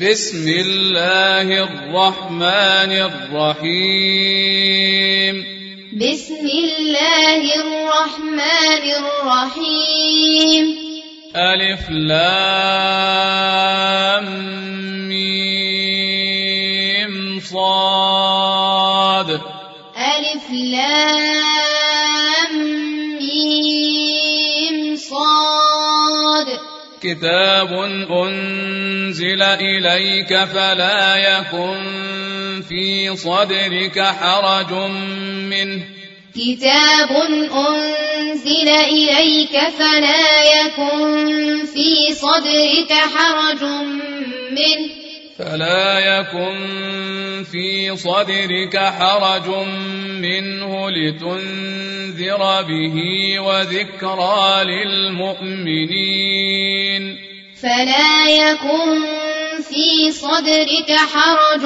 بسم الله الرحمن الرحيم. بسم الله الرحمن الرحيم. ألف لام ميم صاد. ألف لام كتاب أنزل إليك فلا يكن في صدرك حرج منه. كتاب أنزل إليك فلا يكن في صدرك حرج منه. فلا يكن في صدرك حرج منه لتنذر به وذكرى للمؤمنين فلا يكن في صدرك حرج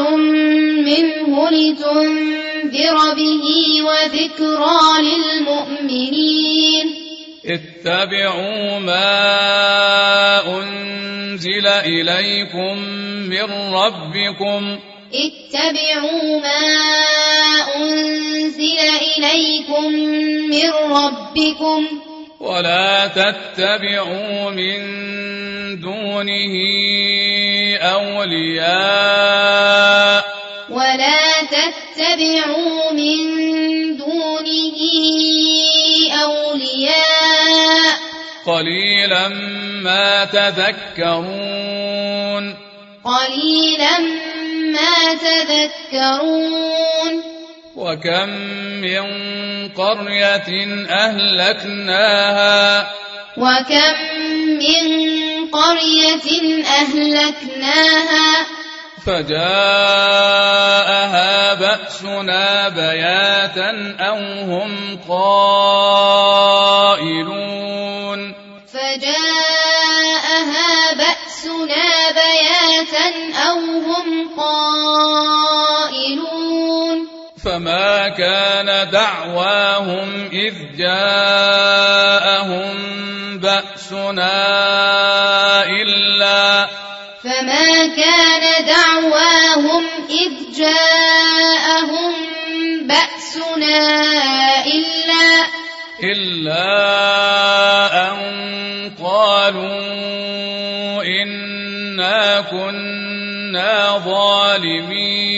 منه لتنذر به وذكرى للمؤمنين اتبعوا ما أنزل إليكم من ربكم. اتبعوا ما أنزل إليكم من ربكم. ولا تتبعوا من دونه أولياء. ولا تتبعوا من دونه أولياء. قليلا ما تذكرون. قليلا ما تذكرون. وكم من قرية أهلكناها. وكم من قرية أهلكناها. فجاءها بأسنا بياتا أو هم قائلون. فجاءها بأسنا بياتا أو هم قائلون. فما كان دعواهم إذ جاءهم بأسنا إلا فما كان دعواهم إذ جاءهم بأسنا إلا إلا أن قالوا إنا كنا ظالمين.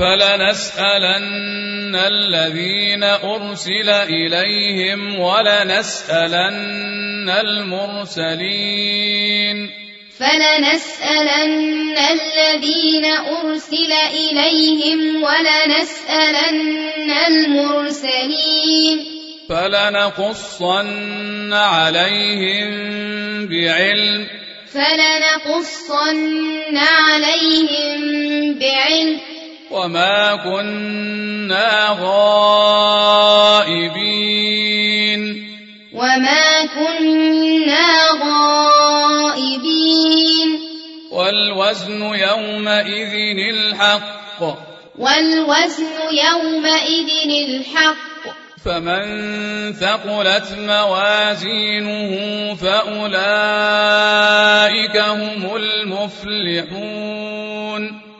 فلنسألن الذين أرسل إليهم ولنسألن المرسلين. فلنسألن الذين أرسل إليهم ولنسألن المرسلين. فلنقصن عليهم بعلم. فلنقصن عليهم بعلم. وما كنا غائبين وما كنا غائبين والوزن يومئذ الحق والوزن يومئذ الحق فمن ثقلت موازينه فأولئك هم المفلحون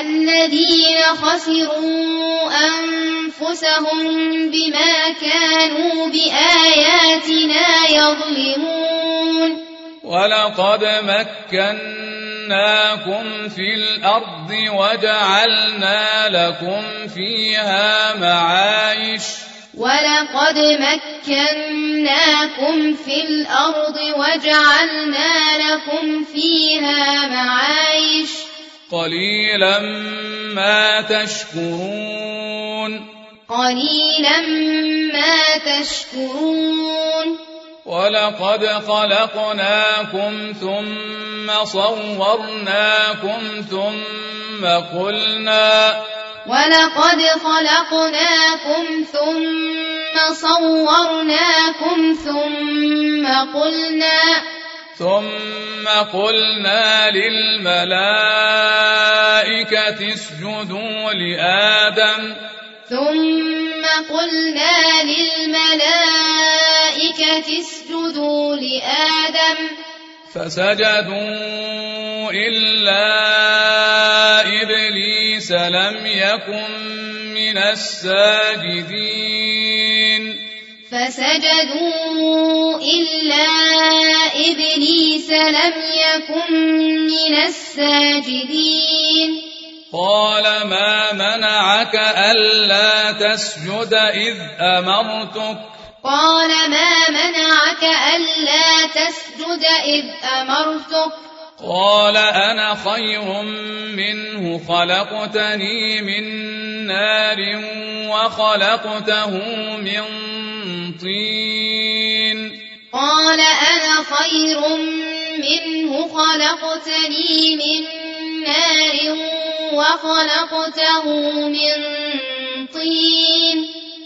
الذين خسروا أنفسهم بما كانوا بآياتنا يظلمون. ولقد مكناكم في الأرض وجعلنا لكم فيها معايش. ولقد مكناكم في الأرض وجعلنا لكم فيها قليلا ما تشكرون. قليلا ما تشكرون. ولقد خلقناكم ثم صورناكم ثم قلنا ولقد خلقناكم ثم صورناكم ثم قلنا ثم قلنا للملائكة اسجدوا لآدم. ثم قلنا للملائكة اسجدوا لآدم. فسجدوا إلا إبليس لم يكن من الساجدين. فسجدوا إلا إبليس لم يكن من الساجدين. قال ما منعك ألا تسجد إذ أمرتك؟ قال ما منعك ألا تسجد إذ أمرتك؟ قال أنا خير منه خلقتني من نار وخلقته من طين. قال أنا خير منه خلقتني من نار وخلقته من طين.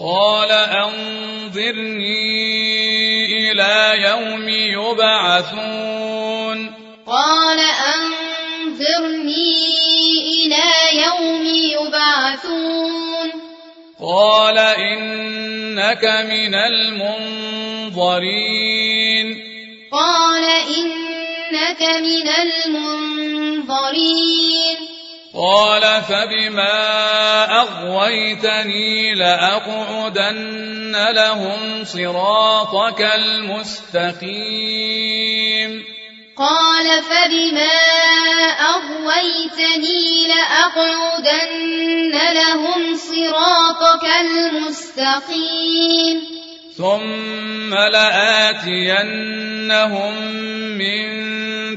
قال أنظرني إلى يوم يبعثون. قال أنظرني إلى يوم يبعثون. قال إنك من المنظرين. قال إنك من المنظرين. قال فبما أغويتني لأقعدن لهم صراطك المستقيم. قال فبما أغويتني لأقعدن لهم صراطك المستقيم. ثم لآتينهم من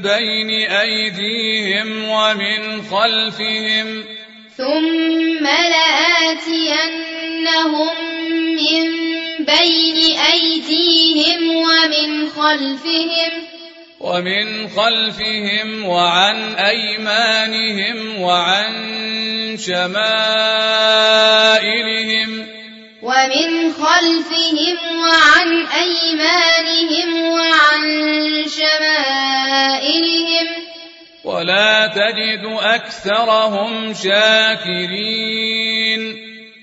بين أيديهم ومن خلفهم ثم لآتينهم من بين أيديهم ومن خلفهم ومن خلفهم وعن أيمانهم وعن شمائلهم ومن خلفهم وعن أيمانهم وعن شمائلهم ولا تجد أكثرهم شاكرين.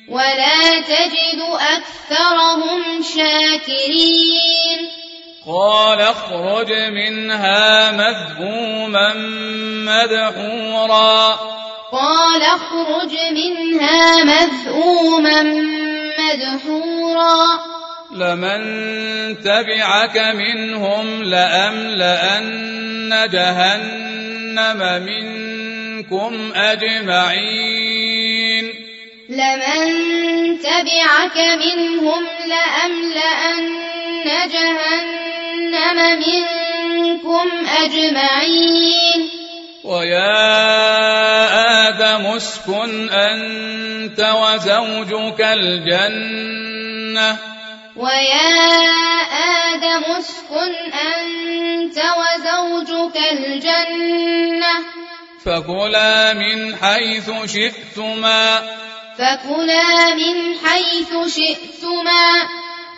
ولا تجد أكثرهم شاكرين. قال اخرج منها مذءوما مدحورا. قال اخرج منها مذءوما مدحورا. لمن تبعك منهم لأملأن جهنم منكم أجمعين. لمن تبعك منهم لأملأن جهنم منكم أجمعين. ويا آدم اسكن أنت وزوجك الجنة. ويا آدم اسكن أنت وزوجك الجنة. فكلا من حيث شئتما. فكلا من حيث شئتما.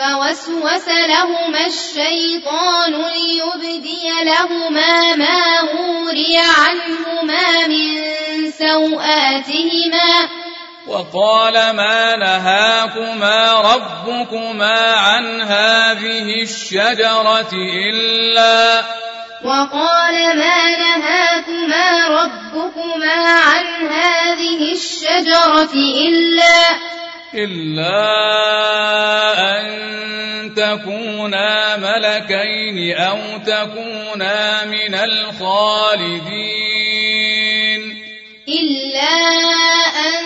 فوسوس لهما الشيطان ليبدي لهما ما وري عنهما من سوآتهما. وقال ما نهاكما ربكما عن هذه الشجرة إلا وقال ما نهاكما ربكما عن هذه الشجرة إلا إلا أن تكونا ملكين أو تكونا من الخالدين. إلا أن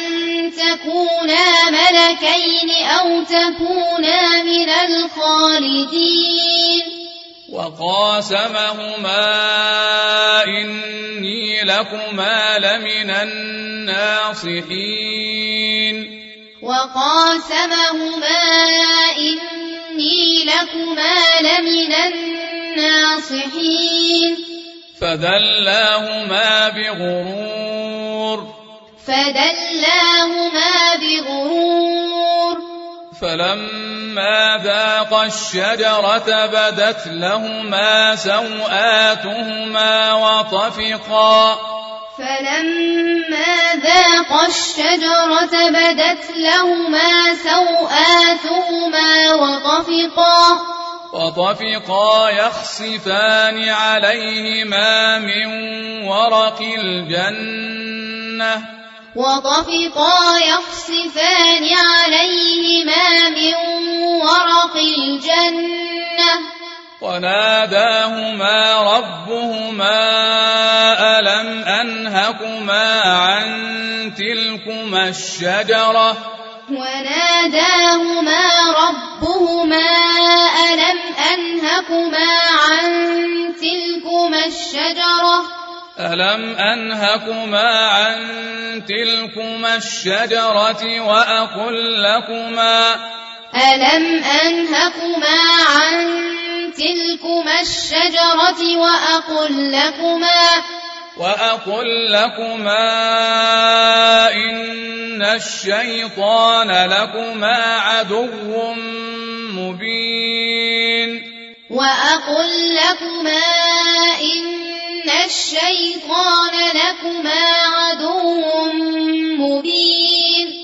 تكونا ملكين أو تكونا من الخالدين. وقاسمهما إني لكما لمن الناصحين. وقاسمهما إني لكما لمن الناصحين. فدلاهما بغرور. فدلاهما بغرور. فلما ذاقا الشجرة بدت لهما سوآتهما وطفقا فلما ذاقا الشجرة بدت لهما سوآتهما وطفقا وطفقا يخصفان عليهما من ورق الجنة وطفقا يخصفان عليهما من ورق الجنة وناداهما ربهما ألم أنهكما عن تلكما الشجرة؟ وناداهما ربهما ألم أنهكما عن تلكما الشجرة؟ ألم أنهكما عن تلكما الشجرة وأقل لكما؟ ألم أنهكما عن تلكما الشجرة وأقل لكما وأقل لكما إن الشيطان لكما عدو مبين وأقل لكما إن الشيطان لكما عدو مبين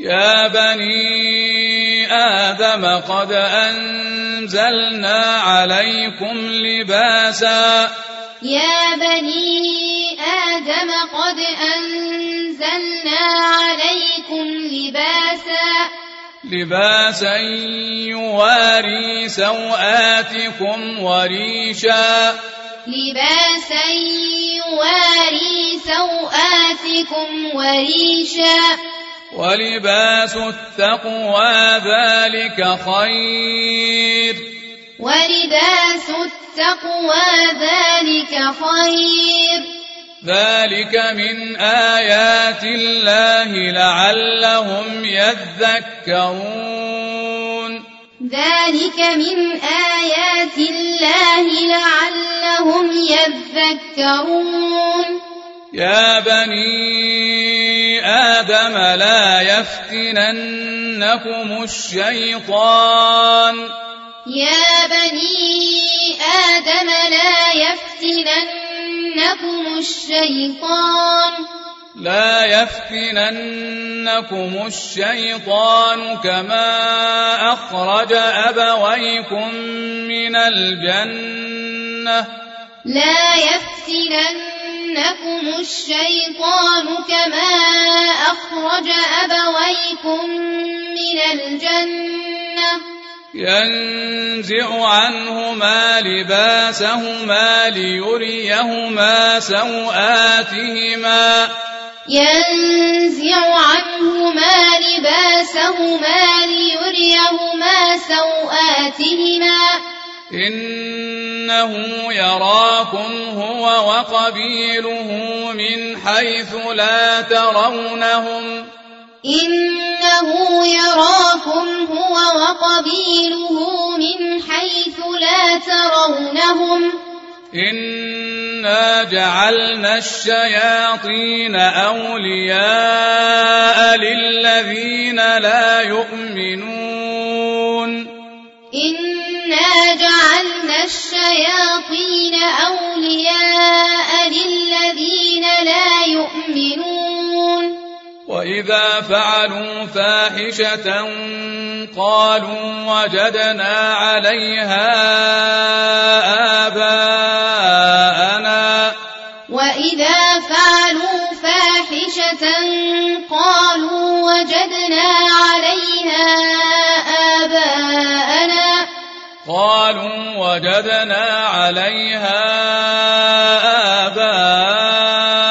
يا بني آدم قد أنزلنا عليكم لباسا. يا بني آدم قد أنزلنا عليكم لباسا. لباسا يواري سوآتكم وريشا. لباسا يواري سوآتكم وريشا. ولباس التقوى ذلك خير. ولباس التقوى ذلك خير. ذلك من آيات الله لعلهم يذكرون. ذلك من آيات الله لعلهم يذكرون. يا بني آدم لا يفتننكم الشيطان. يا بني آدم لا يفتننكم الشيطان. لا يفتننكم الشيطان كما أخرج أبويكم من الجنة. لا يفتننكم الشيطان كما أخرج أبويكم من الجنة ينزع عنهما لباسهما ليريهما سوآتهما ينزع عنهما لباسهما ليريهما سوآتهما إنه يراكم هو وقبيله من حيث لا ترونهم. إنه يراكم هو وقبيله من حيث لا ترونهم. إنا جعلنا الشياطين أولياء للذين لا يؤمنون. إنا جعلنا الشياطين أولياء للذين لا يؤمنون وإذا فعلوا فاحشة قالوا وجدنا عليها آباءنا وإذا فعلوا فاحشة قالوا وجدنا عليها آباءنا قالوا وجدنا عليها آباءنا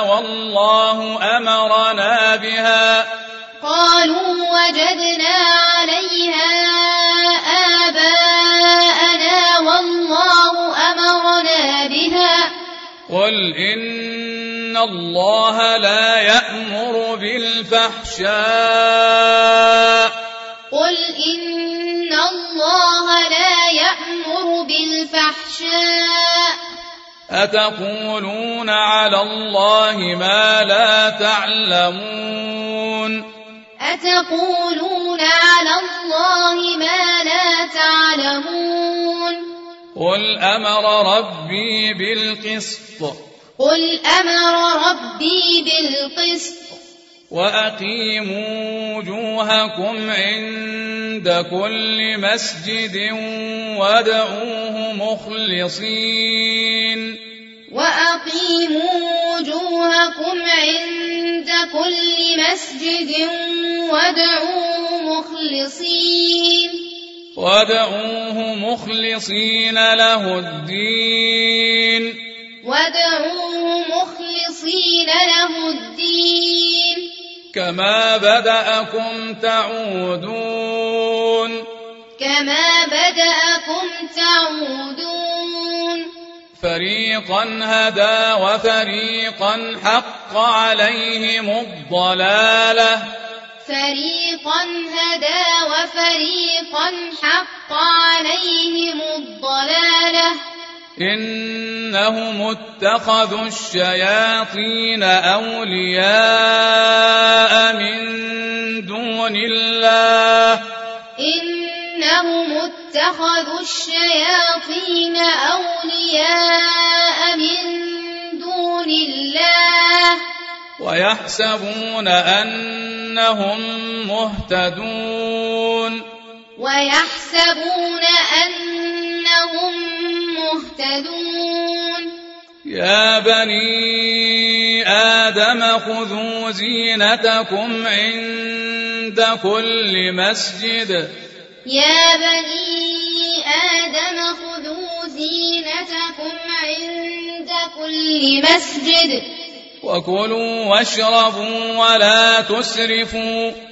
والله أمرنا بها. قالوا وجدنا عليها آباءنا والله أمرنا بها. قل إن الله لا يأمر بالفحشاء أتقولون على الله ما لا تعلمون؟ أتقولون على الله ما لا تعلمون؟ قل أمر ربي بالقسط. قل أمر ربي بالقسط. وأقيموا وجوهكم عند كل مسجد وادعوه مخلصين وأقيموا وجوهكم عند كل مسجد وادعوه مخلصين وادعوه مخلصين له الدين وادعوه مخلصين له الدين كما بدأكم تعودون كما بدأكم تعودون فريقا هدى وفريقا حق عليهم الضلاله فريقا هدى وفريقا حق عليهم الضلالة إنهم اتخذوا الشياطين أولياء من دون الله. إنهم اتخذوا الشياطين أولياء من دون الله. ويحسبون أنهم مهتدون. ويحسبون أنهم مهتدون. يا بني آدم خذوا زينتكم عند كل مسجد. يا بني آدم خذوا زينتكم عند كل مسجد. وكلوا واشربوا ولا تسرفوا.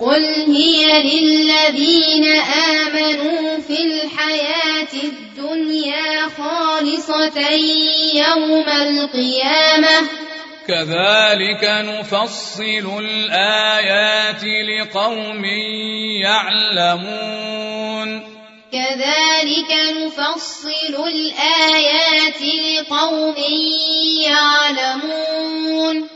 قل هي للذين آمنوا في الحياة الدنيا خالصة يوم القيامة. كذلك نفصل الآيات لقوم يعلمون. كذلك نفصل الآيات لقوم يعلمون.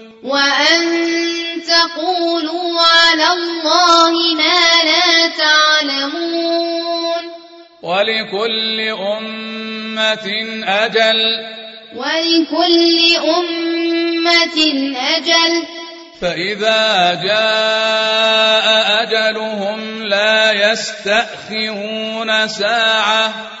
وأن تقولوا على الله ما لا تعلمون. ولكل أمة أجل. ولكل أمة أجل. فإذا جاء أجلهم لا يستأخرون ساعة.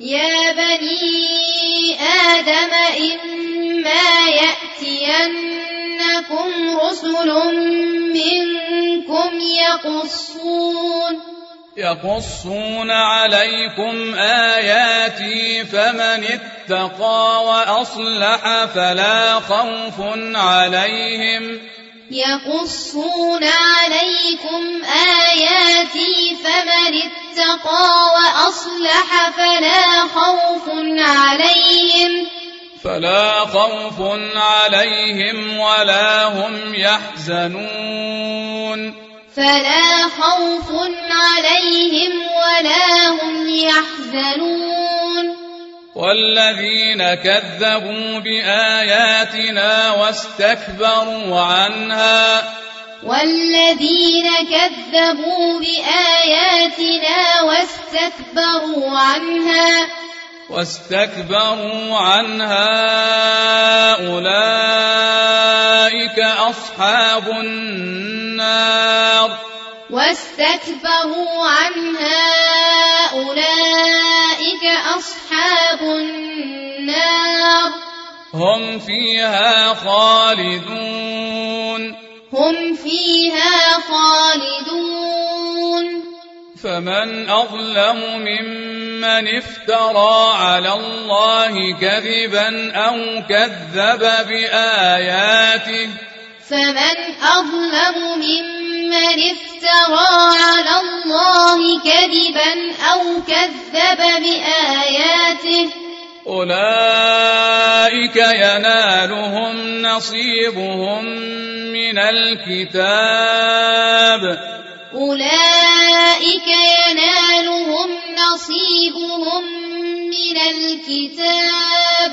يا بني آدم إما يأتينكم رسل منكم يقصون يقصون عليكم آياتي فمن اتقى وأصلح فلا خوف عليهم يقصون عليكم آياتي فمن اتقى وأصلح فلا خوف عليهم فلا خوف عليهم ولا هم يحزنون. فلا خوف عليهم ولا هم يحزنون. والذين كذبوا بآياتنا واستكبروا عنها. والذين كذبوا بآياتنا واستكبروا عنها. واستكبروا عنها أولئك أصحاب النار. واستكبروا عنها أولئك أصحاب النار. هم فيها خالدون. هم فيها خالدون. فمن أظلم ممن افترى على الله كذبا أو كذب بآياته فمن أظلم ممن افترى على الله كذبا أو كذب بآياته أولئك ينالهم نصيبهم من الكتاب. أولئك ينالهم نصيبهم من الكتاب.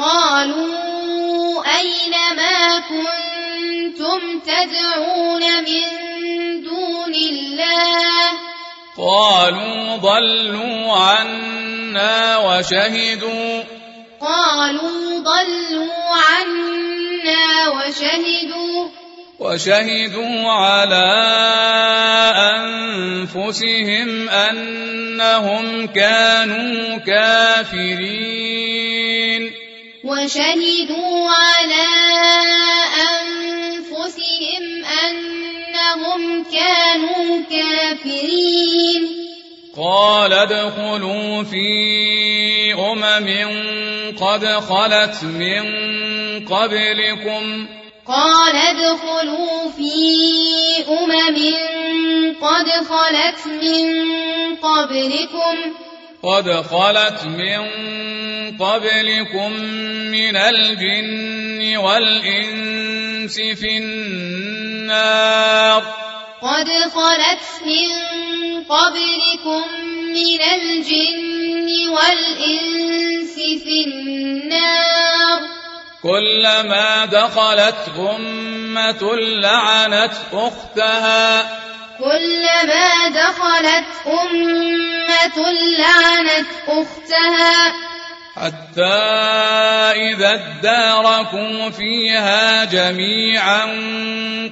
قالوا أين ما كنتم تدعون من دون الله؟ قالوا ضلوا عنا وشهدوا. قالوا ضلوا عنا وشهدوا. وشهدوا على أنفسهم أنهم كانوا كافرين. وشهدوا على أنفسهم أنهم كانوا كافرين. قال ادخلوا في أمم قد خلت من قبلكم. قال ادخلوا في أمم قد خلت من قبلكم. قد خلت من قبلكم من الجن والإنس في النار. قد خلت من قبلكم من الجن والإنس في النار. كلما دخلت أمة لعنت أختها. كلما دخلت أمة لعنت أختها. حتى إذا اداركوا فيها جميعا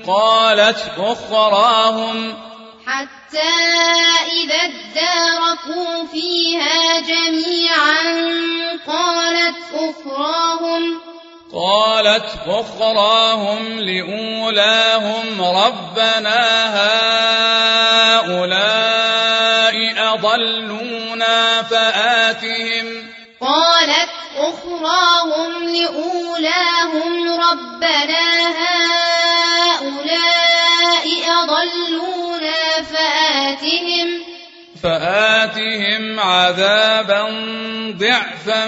قالت أخراهم. حتى إذا اداركوا فيها جميعا قالت أخراهم. قالت أخراهم لأولاهم ربنا هؤلاء أضلونا فآتهم قالت أخراهم لأولاهم ربنا هؤلاء أضلونا فآتهم فآتهم عذابا ضعفا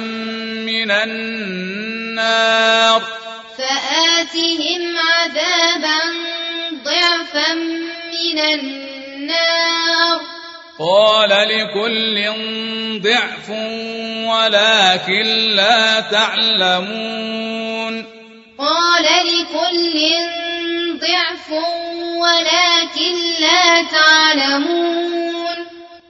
من النار. فآتهم عذابا ضعفا من النار. قال لكل ضعف ولكن لا تعلمون. قال لكل ضعف ولكن لا تعلمون.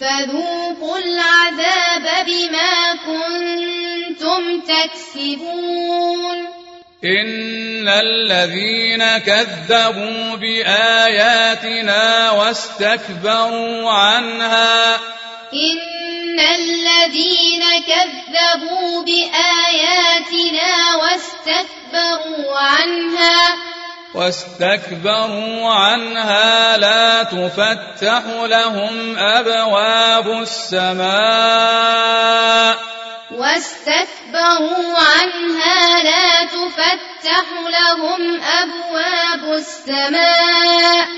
فذوقوا العذاب بما كنتم تكسبون. إن الذين كذبوا بآياتنا واستكبروا عنها. إن الذين كذبوا بآياتنا واستكبروا عنها. واستكبروا عنها لا تفتح لهم أبواب السماء. واستكبروا عنها لا تفتح لهم أبواب السماء.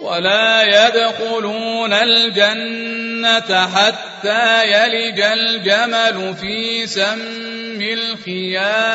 ولا يدخلون الجنة حتى يلج الجمل في سم الخياط.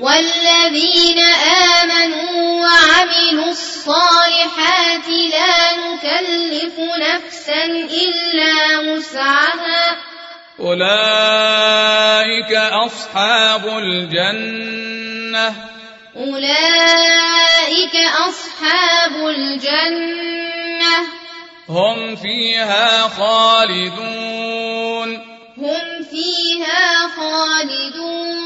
والذين آمنوا وعملوا الصالحات لا نكلف نفسا إلا وسعها. أولئك أصحاب الجنة. أولئك أصحاب الجنة. هم فيها خالدون. هم فيها خالدون.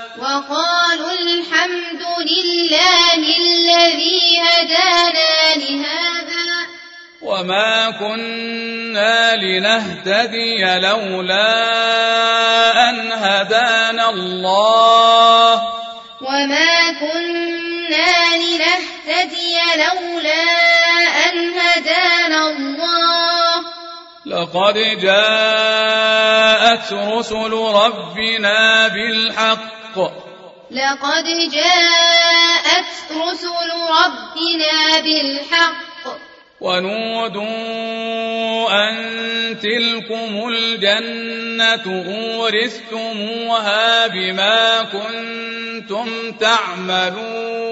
وقالوا الحمد لله الذي هدانا لهذا. وما كنا لنهتدي لولا أن هدانا الله. وما كنا لنهتدي لولا أن هدانا الله. لقد جاءت رسل ربنا بالحق. لقد جاءت رسل ربنا بالحق. ونودوا أن تلكم الجنة أورثتموها بما كنتم تعملون.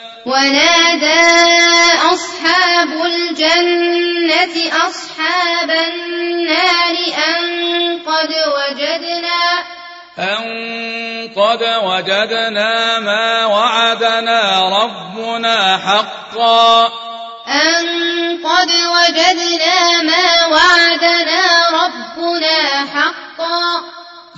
ونادى أصحاب الجنة أصحاب النار أن قد وجدنا أن قد وجدنا ما وعدنا ربنا حقا. أن قد وجدنا ما وعدنا ربنا حقا.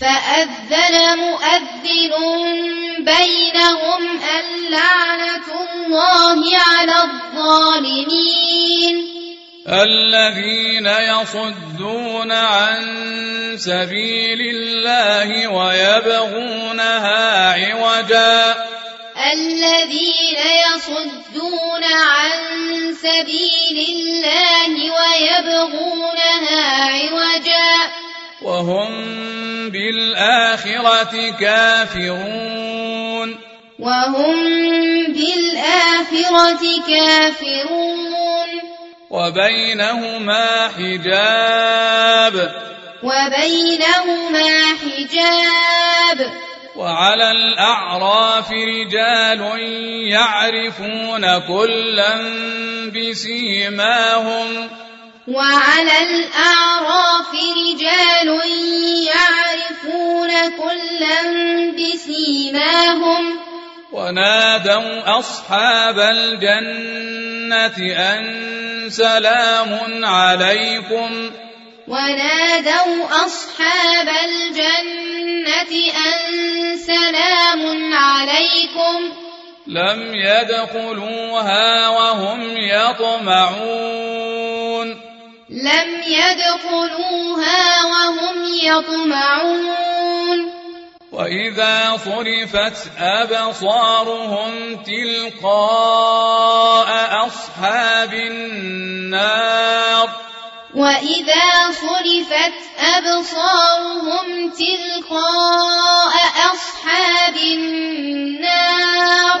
فأذن مؤذن بينهم اللعنة الله على الظالمين. الذين يصدون عن سبيل الله ويبغونها عوجا. الذين يصدون عن سبيل الله ويبغونها عوجا. وهم بالآخرة كافرون. وهم بالآخرة كافرون. وبينهما حجاب. وبينهما حجاب. وعلى الأعراف رجال يعرفون كلا بسيماهم. وعلى الأعراف رجال يعرفون كلا بسيماهم. ونادوا أصحاب الجنة أن سلام عليكم. ونادوا أصحاب الجنة أن سلام عليكم. لم يدخلوها وهم يطمعون. لم يدخلوها وهم يطمعون. وإذا صرفت أبصارهم تلقاء أصحاب النار. وإذا صرفت أبصارهم تلقاء أصحاب النار.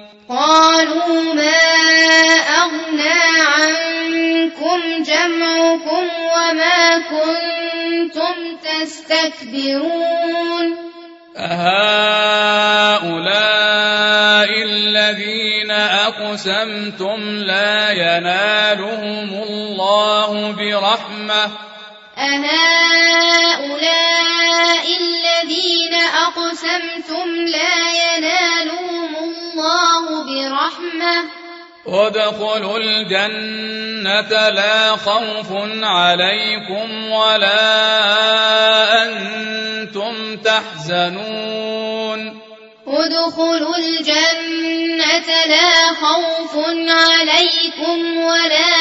قالوا ما أغنى عنكم جمعكم وما كنتم تستكبرون أهؤلاء الذين أقسمتم لا ينالهم الله برحمة. أهؤلاء الذين أقسمتم لا ينالهم الله برحمة. ادخلوا الجنة لا خوف عليكم ولا أنتم تحزنون. ادخلوا الجنة لا خوف عليكم ولا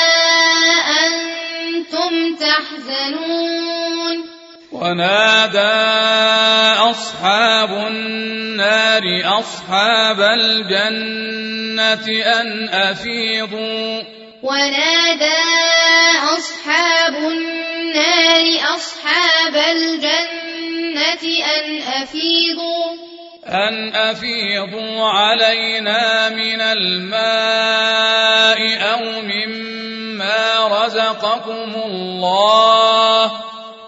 أنتم تحزنون. ونادى أصحاب النار أصحاب الجنة أن أفيضوا. ونادى أصحاب النار أصحاب الجنة أن أفيضوا. أن أفيضوا علينا من الماء أو مما رزقكم الله.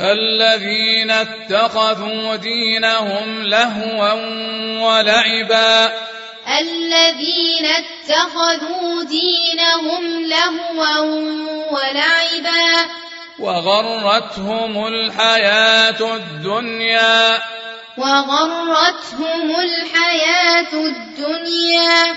الذين اتخذوا دينهم لهوا ولعبا. الذين اتخذوا دينهم لهوا ولعبا. وغرتهم الحياة الدنيا. وغرتهم الحياة الدنيا.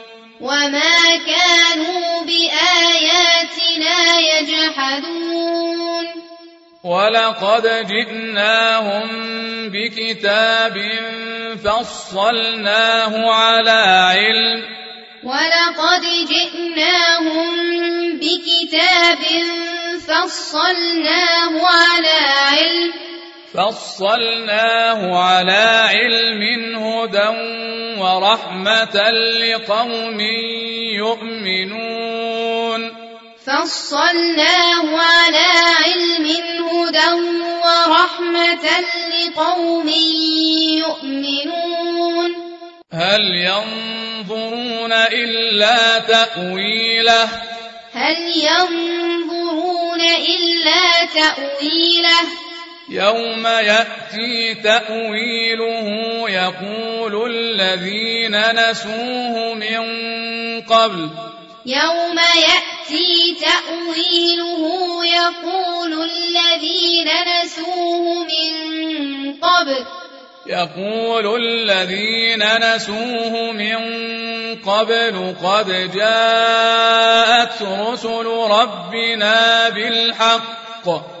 وما كانوا بآياتنا يجحدون ولقد جئناهم بكتاب فصلناه على علم ولقد جئناهم بكتاب فصلناه على علم فصلناه على علم هدى ورحمة لقوم يؤمنون فصلناه على علم هدى ورحمة لقوم يؤمنون هل ينظرون إلا تأويله هل ينظرون إلا تأويله يوم يأتي تأويله يقول الذين نسوه من قبل يوم يأتي تأويله يقول الذين نسوه من قبل يقول الذين نسوه من قبل قد جاءت رسل ربنا بالحق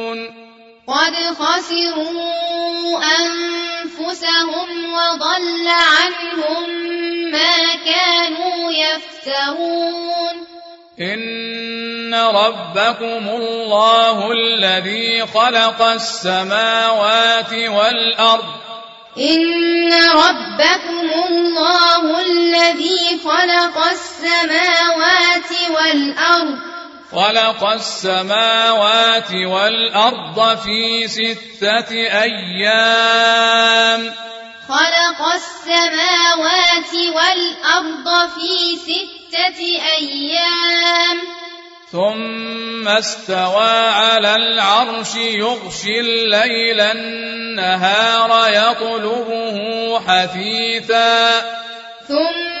قد خسروا أنفسهم وضل عنهم ما كانوا يفترون. إن ربكم الله الذي خلق السماوات والأرض. إن ربكم الله الذي خلق السماوات والأرض. خلق السماوات والأرض في ستة أيام. خلق السماوات والأرض في ستة أيام. ثم استوى على العرش يغشي الليل النهار يطلبه حثيثا. ثم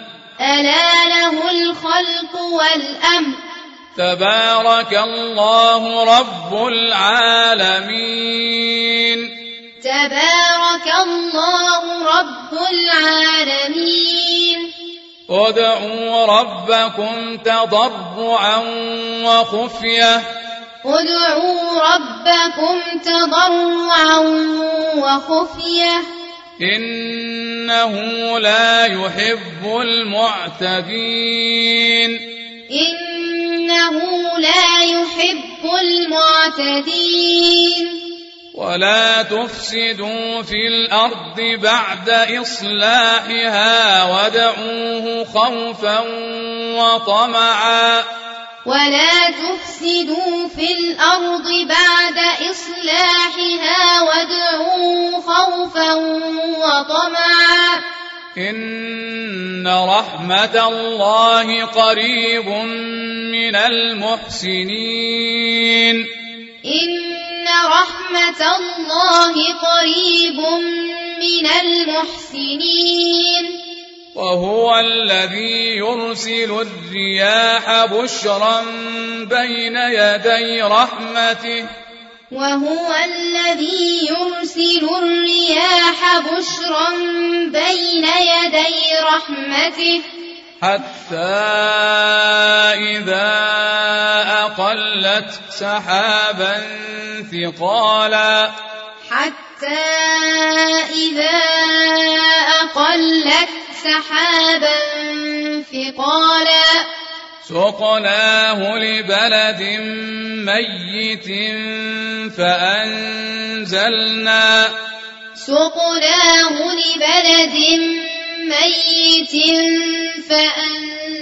ألا له الخلق والأمر. تبارك الله رب العالمين. تبارك الله رب العالمين. ادعوا ربكم تضرعا وخفية. ادعوا ربكم تضرعا وخفية. إنه لا يحب المعتدين. إنه لا يحب المعتدين. ولا تفسدوا في الأرض بعد إصلاحها وادعوه خوفا وطمعا. ولا تفسدوا في الأرض بعد إصلاحها وادعوه خوفا وطمعا إن رحمة الله قريب من المحسنين إن رحمة الله قريب من المحسنين وهو الذي يرسل الرياح بشرا بين يدي رحمته. وهو الذي يرسل الرياح بشرا بين يدي رحمته. حتى إذا أقلت سحابا ثقالا حتى إذا أقلت سحابا ثقالا سقناه لبلد ميت فأنزلنا سقناه لبلد ميت فأنزلنا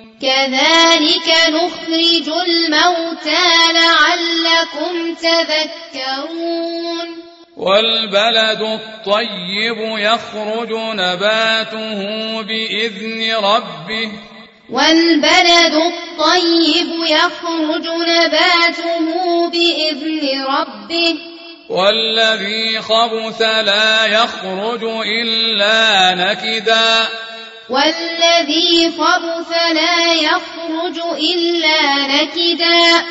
كذلك نخرج الموتى لعلكم تذكرون. والبلد الطيب يخرج نباته بإذن ربه. والبلد الطيب يخرج نباته بإذن ربه. والذي خبث لا يخرج إلا نكدا. والذي خبث لا يخرج إلا نكدا.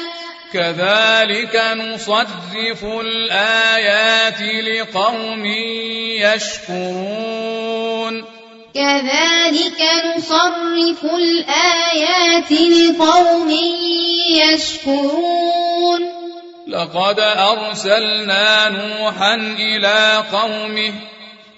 كذلك نصرف الآيات لقوم يشكرون. كذلك نصرف الآيات لقوم يشكرون. لقد أرسلنا نوحا إلى قومه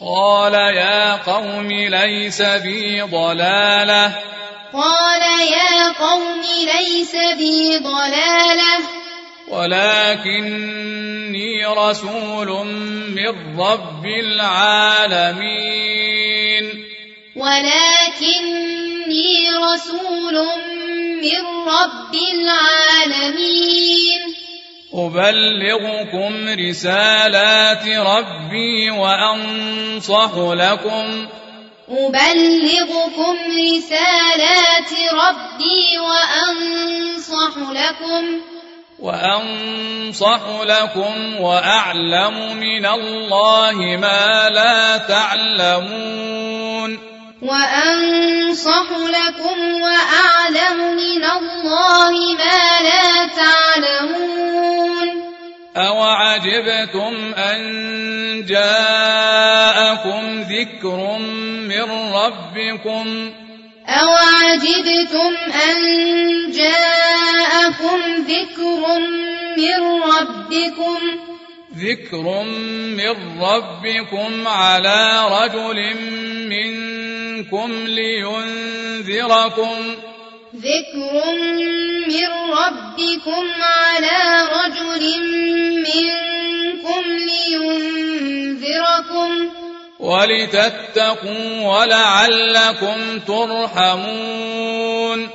قال يا قوم ليس بي ضلالة. قال يا قوم ليس بي ضلالة. ولكني رسول من رب العالمين. ولكني رسول من رب العالمين. أبلغكم رسالات ربي وأنصح لكم. أبلغكم رسالات ربي وأنصح لكم. وأنصح لكم وأعلم من الله ما لا تعلمون. وأنصح لكم وأعلم من الله ما لا تعلمون. أوعجبتم أن جاءكم ذكر من ربكم؟ أوعجبتم أن جاءكم ذكر من ربكم؟ ذكر من ربكم على رجل منكم لينذركم ذكر من ربكم على رجل منكم لينذركم ولتتقوا ولعلكم ترحمون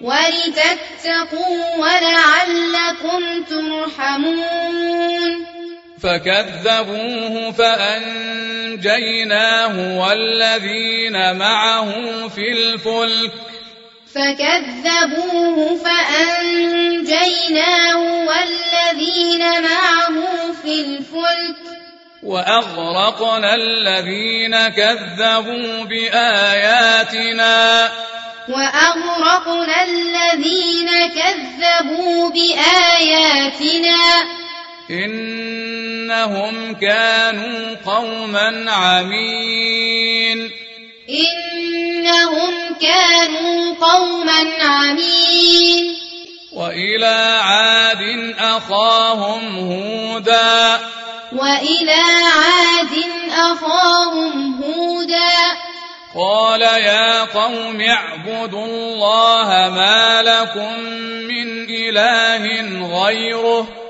ولتتقوا ولعلكم ترحمون فكذبوه فأنجيناه والذين معه في الفلك. فكذبوه فأنجيناه والذين معه في الفلك. وأغرقنا الذين كذبوا بآياتنا. وأغرقنا الذين كذبوا بآياتنا. إنهم كانوا قوما عمين. إنهم كانوا قوما عمين. وإلى عاد أخاهم هودا. وإلى عاد أخاهم هودا. قال يا قوم اعبدوا الله ما لكم من إله غيره.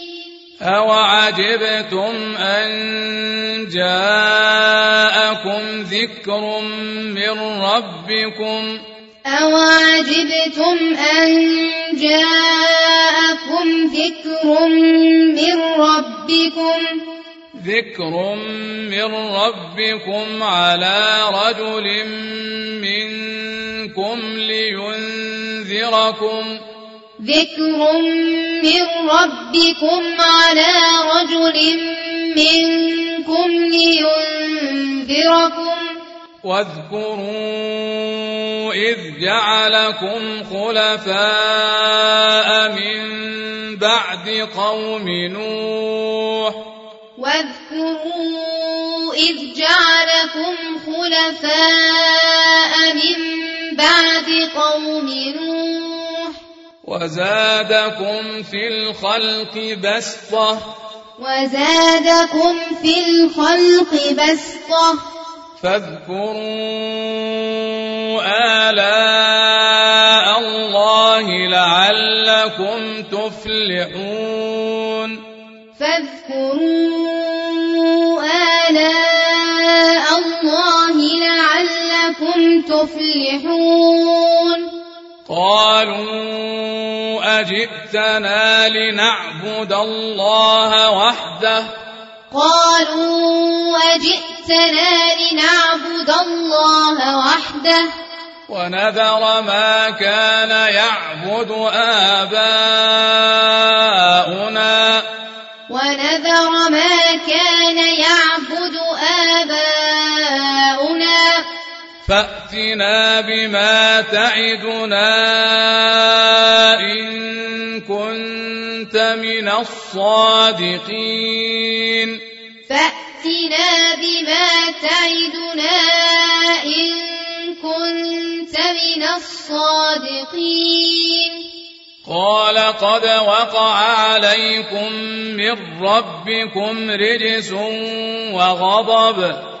أوعجبتم أن جاءكم ذكر من ربكم أوعجبتم أن جاءكم ذكر من ربكم ذكر من ربكم على رجل منكم لينذركم ذكر من ربكم على رجل منكم لينذركم واذكروا إذ جعلكم خلفاء من بعد قوم نوح واذكروا إذ جعلكم خلفاء من بعد قوم نوح وزادكم في الخلق بسطة. وزادكم في الخلق بسطة. فاذكروا آلاء الله لعلكم تفلحون. فاذكروا آلاء الله لعلكم تفلحون. قالوا أجئتنا لنعبد الله وحده؟ قالوا أجئتنا لنعبد الله وحده. ونذر ما كان يعبد آباؤنا. ونذر ما كان يعبد آباؤنا. فأتنا بما تعدنا إن كنت من الصادقين. فأتنا بما تعدنا إن كنت من الصادقين. قال قد وقع عليكم من ربكم رجس وغضب.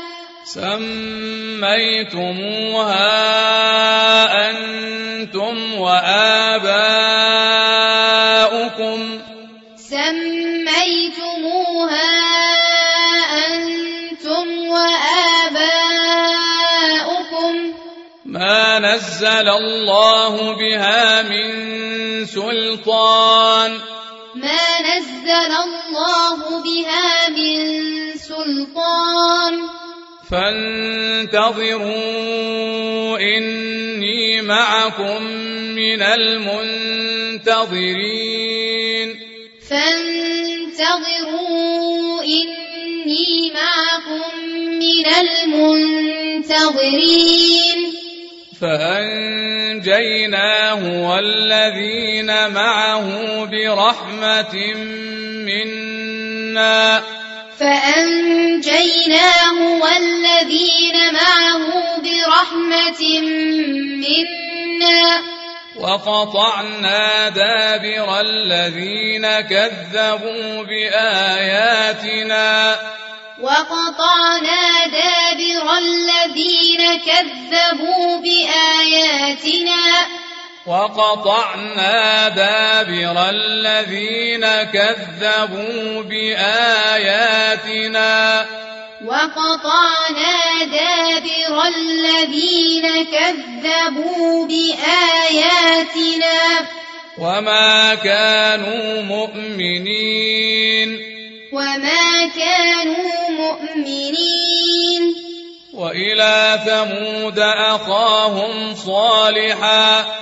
سميتموها أنتم وآباؤكم. سميتموها أنتم وآباؤكم. ما نزل الله بها من سلطان. ما نزل الله بها فانتظروا إني معكم من المنتظرين. فانتظروا إني معكم من المنتظرين. فأنجيناه والذين معه برحمة منا. فأنجيناه والذين معه برحمة منا. وقطعنا دابر الذين كذبوا بآياتنا. وقطعنا دابر الذين كذبوا بآياتنا. وقطعنا دابر الذين كذبوا بآياتنا. وقطعنا دابر الذين كذبوا بآياتنا. وما كانوا مؤمنين. وما كانوا مؤمنين. وإلى ثمود أخاهم صالحا.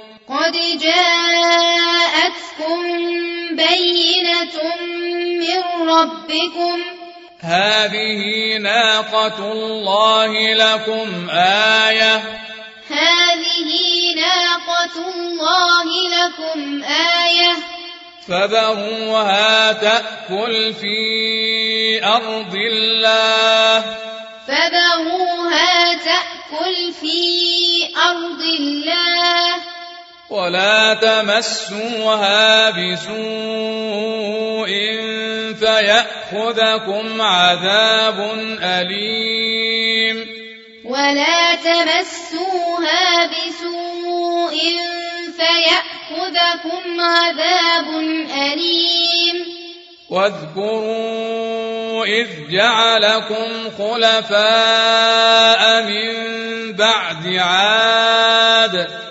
قد جاءتكم بينة من ربكم هذه ناقة الله لكم آية هذه ناقة الله لكم آية فذروها تأكل في أرض الله فذروها تأكل في أرض الله ولا تمسوها بسوء فيأخذكم عذاب أليم. ولا تمسوها بسوء فيأخذكم عذاب أليم. واذكروا إذ جعلكم خلفاء من بعد عاد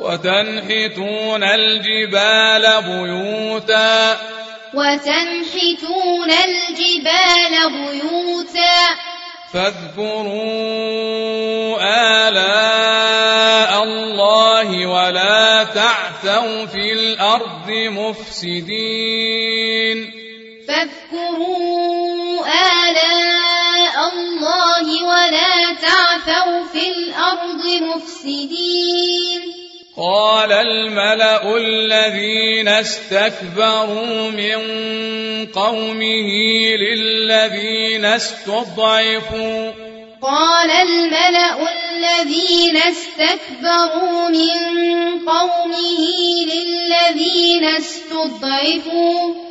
وتنحتون الجبال بيوتا. وتنحتون الجبال بيوتا. فاذكروا آلاء الله ولا تعثوا في الأرض مفسدين. فاذكروا آلاء الله ولا تعثوا في الأرض مفسدين. قال الملأ الذين استكبروا من قومه للذين استضعفوا. قال الملأ الذين استكبروا من قومه للذين استضعفوا.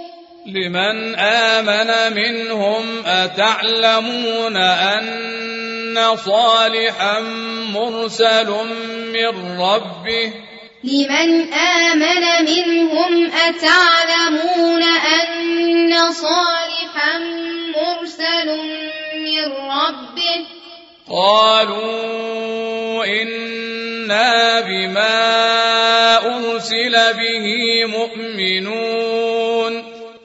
لمن آمن منهم أتعلمون أن صالحا مرسل من ربه؟ لمن آمن منهم أتعلمون أن صالحا مرسل من ربه؟ قالوا إنا بما أرسل به مؤمنون.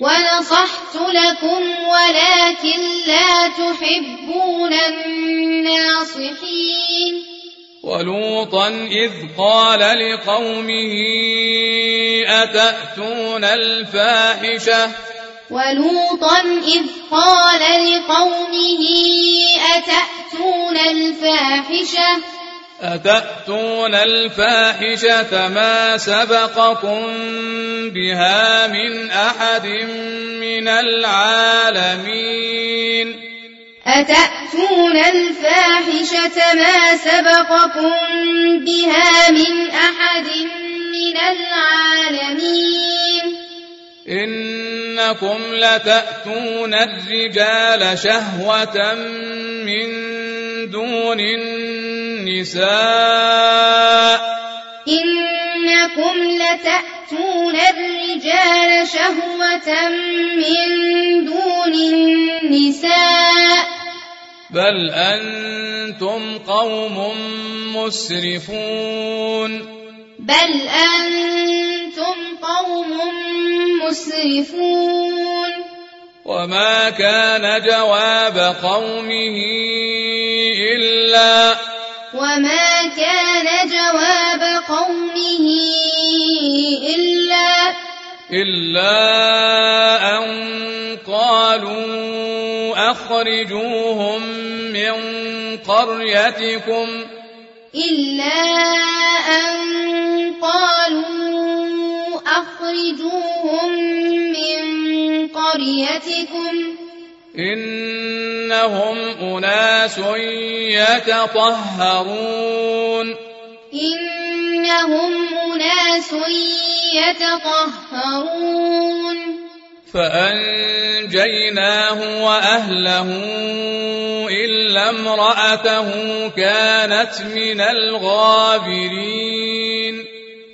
ونصحت لكم ولكن لا تحبون الناصحين. ولوطا إذ قال لقومه أتأتون الفاحشة؟ ولوطا إذ قال لقومه أتأتون الفاحشة؟ أتأتون الفاحشة ما سبقكم بها من أحد من العالمين أتأتون الفاحشة ما سبقكم بها من أحد من العالمين إنكم لتأتون الرجال شهوة من دون النساء إنكم لتأتون الرجال شهوة من دون النساء. بل أنتم قوم مسرفون. بل أنتم قوم مسرفون. وما كان جواب قومه إلا وما كان جواب قومه إلا إلا أن قالوا أخرجوهم من قريتكم إلا أن قالوا أخرجوهم من قريتكم. إنهم أناس يتطهرون. إنهم أناس يتطهرون. فأنجيناه وأهله إلا امرأته كانت من الغابرين.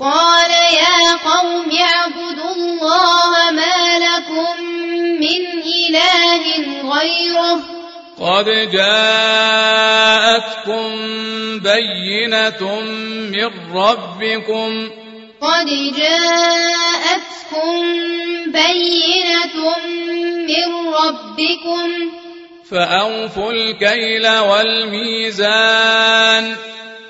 قال يا قوم اعبدوا الله ما لكم من إله غيره. قد جاءتكم بينة من ربكم. قد جاءتكم بينة من ربكم. فأوفوا الكيل والميزان.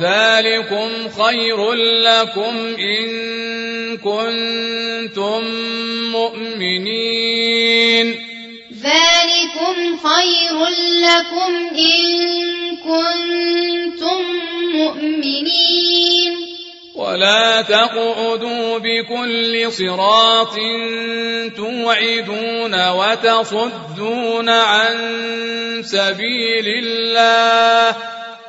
ذلكم خير لكم إن كنتم مؤمنين ذلكم خير لكم إن كنتم مؤمنين ولا تقعدوا بكل صراط توعدون وتصدون عن سبيل الله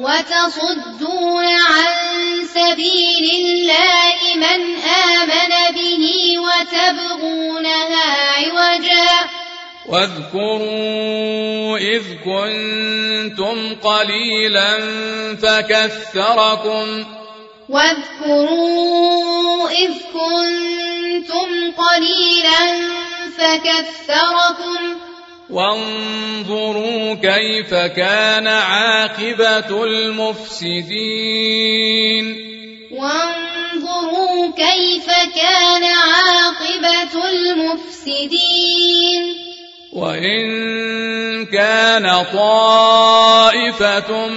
وتصدون عن سبيل الله من آمن به وتبغونها عوجا. واذكروا إذ كنتم قليلا فكثركم. واذكروا إذ كنتم قليلا فكثركم. وانظروا كيف كان عاقبة المفسدين. وانظروا كيف كان عاقبة المفسدين. وإن كان طائفة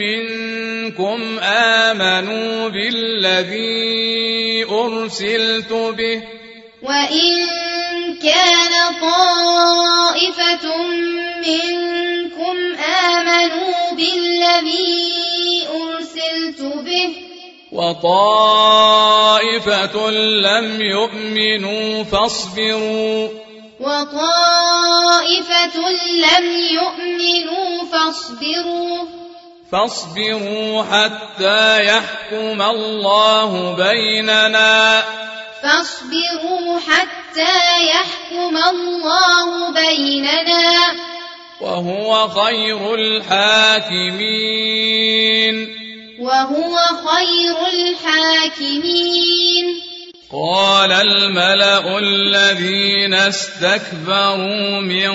منكم آمنوا بالذي أرسلت به. وإن كان طائفة منكم آمنوا بالذي أرسلت به وطائفة لم يؤمنوا فاصبروا وطائفة لم يؤمنوا فاصبروا فاصبروا حتى يحكم الله بيننا فاصبروا حتى يحكم الله بيننا وهو خير الحاكمين. وهو خير الحاكمين. قال الملأ الذين استكبروا من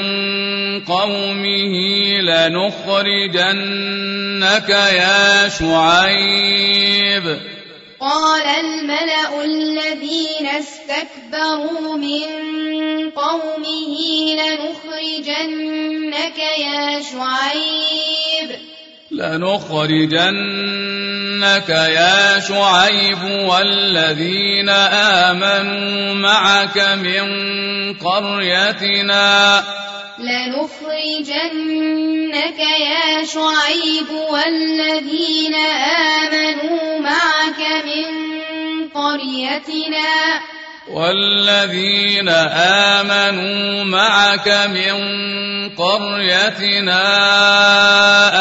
قومه لنخرجنك يا شعيب. قال الملأ الذين استكبروا من قومه لنخرجنك يا شعيب. لنخرجنك يا شعيب والذين آمنوا معك من قريتنا. لنخرجنك يا شعيب والذين آمنوا معك من قريتنا. والذين آمنوا معك من قريتنا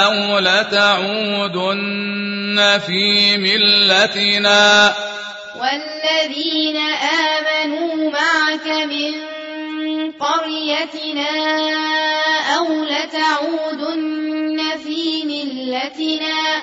أو لتعودن في ملتنا والذين آمنوا معك من قريتنا أو لتعودن في ملتنا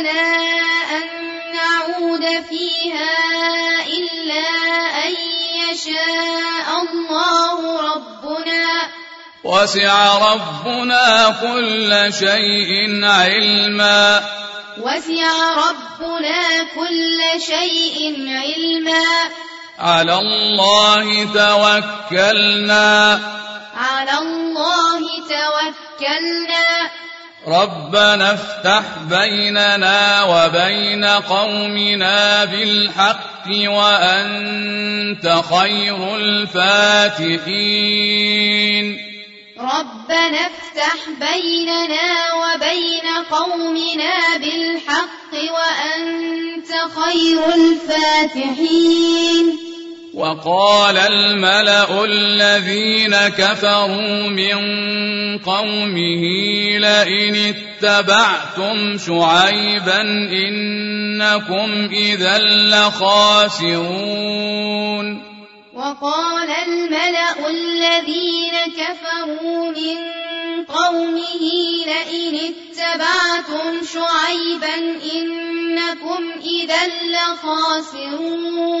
لنا أن نعود فيها إلا أن يشاء الله ربنا وسع ربنا كل شيء علما وسع ربنا كل شيء علما على الله توكلنا على الله توكلنا ربنا افتح بيننا وبين قومنا بالحق وأنت خير الفاتحين. ربنا افتح بيننا وبين قومنا بالحق وأنت خير الفاتحين. وقال الملأ الذين كفروا من قومه لئن اتبعتم شعيبا إنكم إذا لخاسرون. وقال الملأ الذين كفروا من قومه لئن اتبعتم شعيبا إنكم إذا لخاسرون.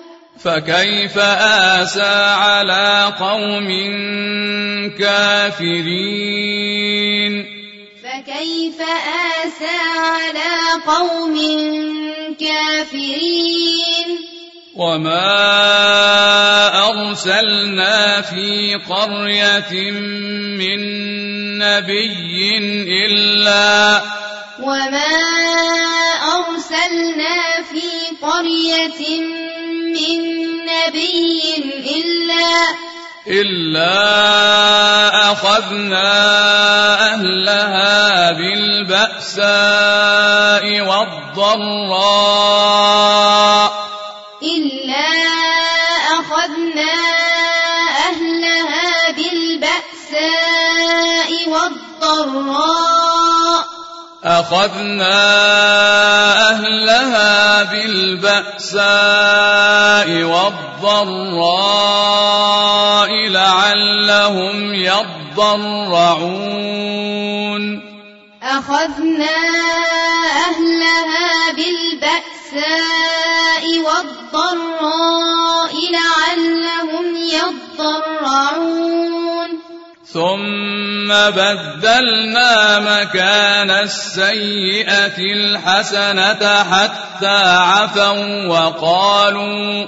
فكيف آسى على قوم كافرين؟ فكيف آسى على قوم كافرين؟ وما أرسلنا في قرية من نبي إلا وما أرسلنا في قرية من نبي إلا إلا أخذنا أهلها بالبأساء والضراء. أخذنا أهلها بالبأساء والضراء لعلهم يضرعون. أخذنا أهلها بالبأساء والضراء لعلهم يضرعون. ثم بدلنا مكان السيئة الحسنة حتى عفوا وقالوا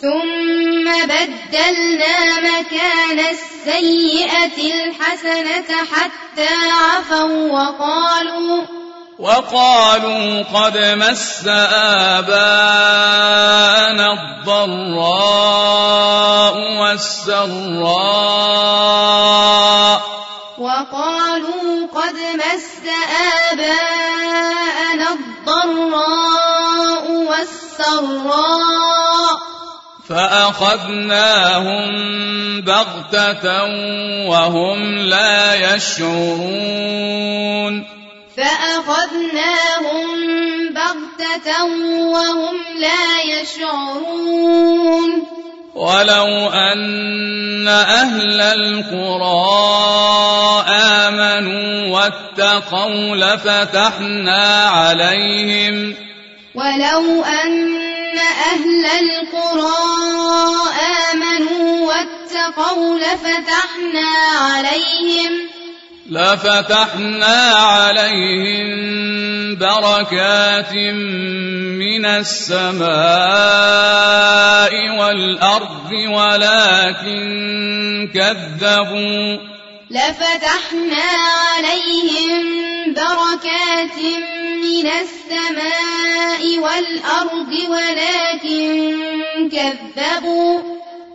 ثم بدلنا مكان السيئة الحسنة حتى عفوا وقالوا وقالوا قد مس آباءنا الضراء والسراء. وقالوا قد مس آباءنا الضراء والسراء. فأخذناهم بغتة وهم لا يشعرون. فأخذناهم بغتة وهم لا يشعرون. ولو أن أهل القرى آمنوا واتقوا لفتحنا عليهم. ولو أن أهل القرى آمنوا واتقوا لفتحنا عليهم. لفتحنا عليهم بركات من السماء والأرض ولكن كذبوا لفتحنا عليهم بركات من السماء والأرض ولكن كذبوا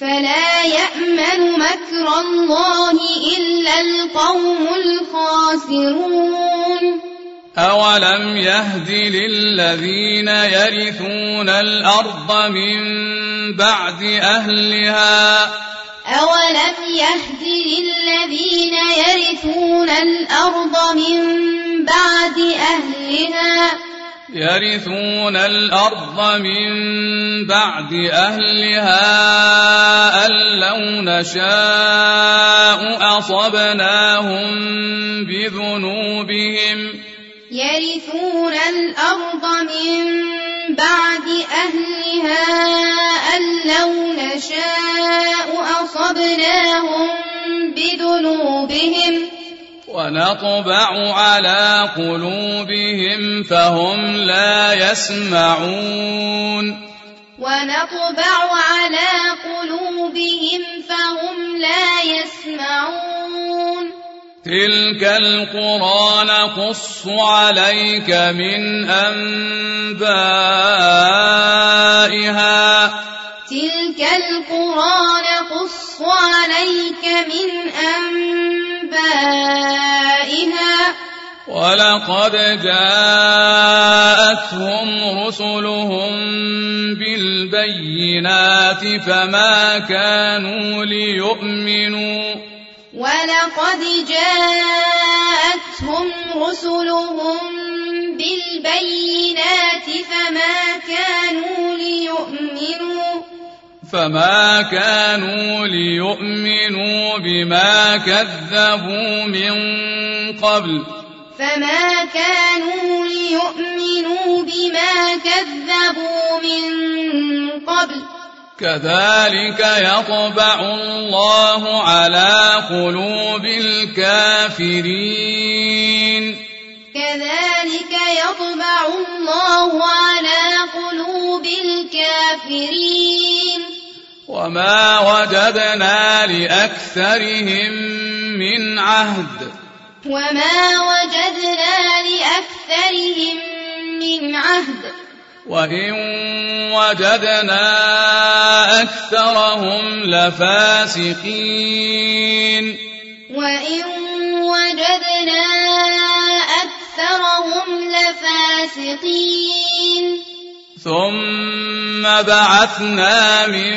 فلا يأمن مكر الله إلا القوم الخاسرون. أولم يهد للذين يرثون الأرض من بعد أهلها؟ أولم يهد للذين يرثون الأرض من بعد أهلها؟ يرثون الأرض من بعد أهلها أن لو نشاء أصبناهم بذنوبهم. يرثون الأرض من بعد أهلها أن لو نشاء أصبناهم بذنوبهم. ونطبع على قلوبهم فهم لا يسمعون. ونطبع على قلوبهم فهم لا يسمعون. تلك القرى نقص عليك من أنبائها. تلك القرى نقص عليك من أنبائها ولقد جاءتهم رسلهم بالبينات فما كانوا ليؤمنوا ولقد جاءتهم رسلهم بالبينات فما كانوا ليؤمنوا فما كانوا ليؤمنوا بما كذبوا من قبل. فما كانوا ليؤمنوا بما كذبوا من قبل. كذلك يطبع الله على قلوب الكافرين. كذلك يطبع الله على قلوب الكافرين. وما وجدنا لأكثرهم من عهد. وما وجدنا لأكثرهم من عهد. وإن وجدنا أكثرهم لفاسقين. وإن وجدنا أكثرهم لفاسقين. ثم بعثنا من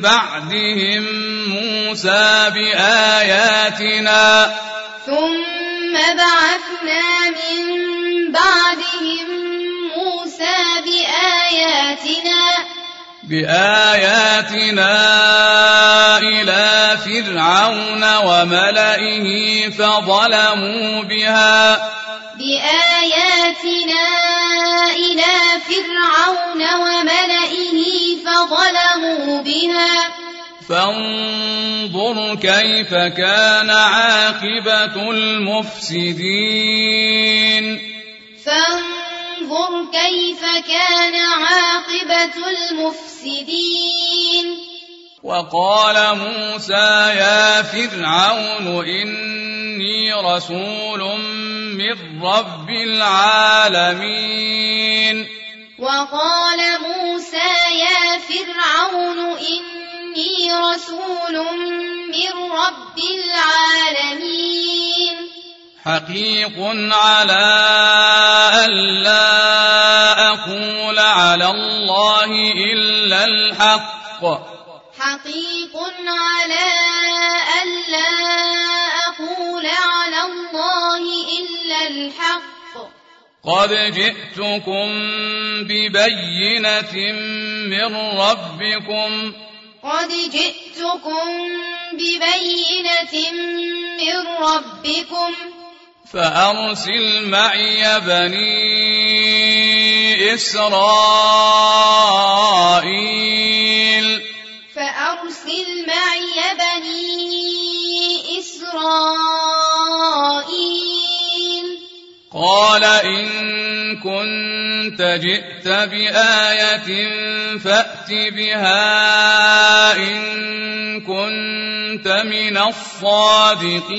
بعدهم موسى بآياتنا. ثم بعثنا من بعدهم موسى بآياتنا. بآياتنا إلى فرعون وملئه فظلموا بها. بآياتنا إلى فرعون وملئه ظلموا بها. فانظر كيف كان عاقبة المفسدين. فانظر كيف كان عاقبة المفسدين وقال موسى يا فرعون إني رسول من رب العالمين وقال موسى يا فرعون إني رسول من رب العالمين حقيق على ألا أقول على الله إلا الحق. حقيق على ألا أقول على الله إلا الحق. قد جئتكم ببينة من ربكم. قد جئتكم ببينة من ربكم. فأرسل معي بني إسرائيل. فأرسل معي بني إسرائيل. قال إن كنت جئت بآية فأت بها إن كنت من الصادقين.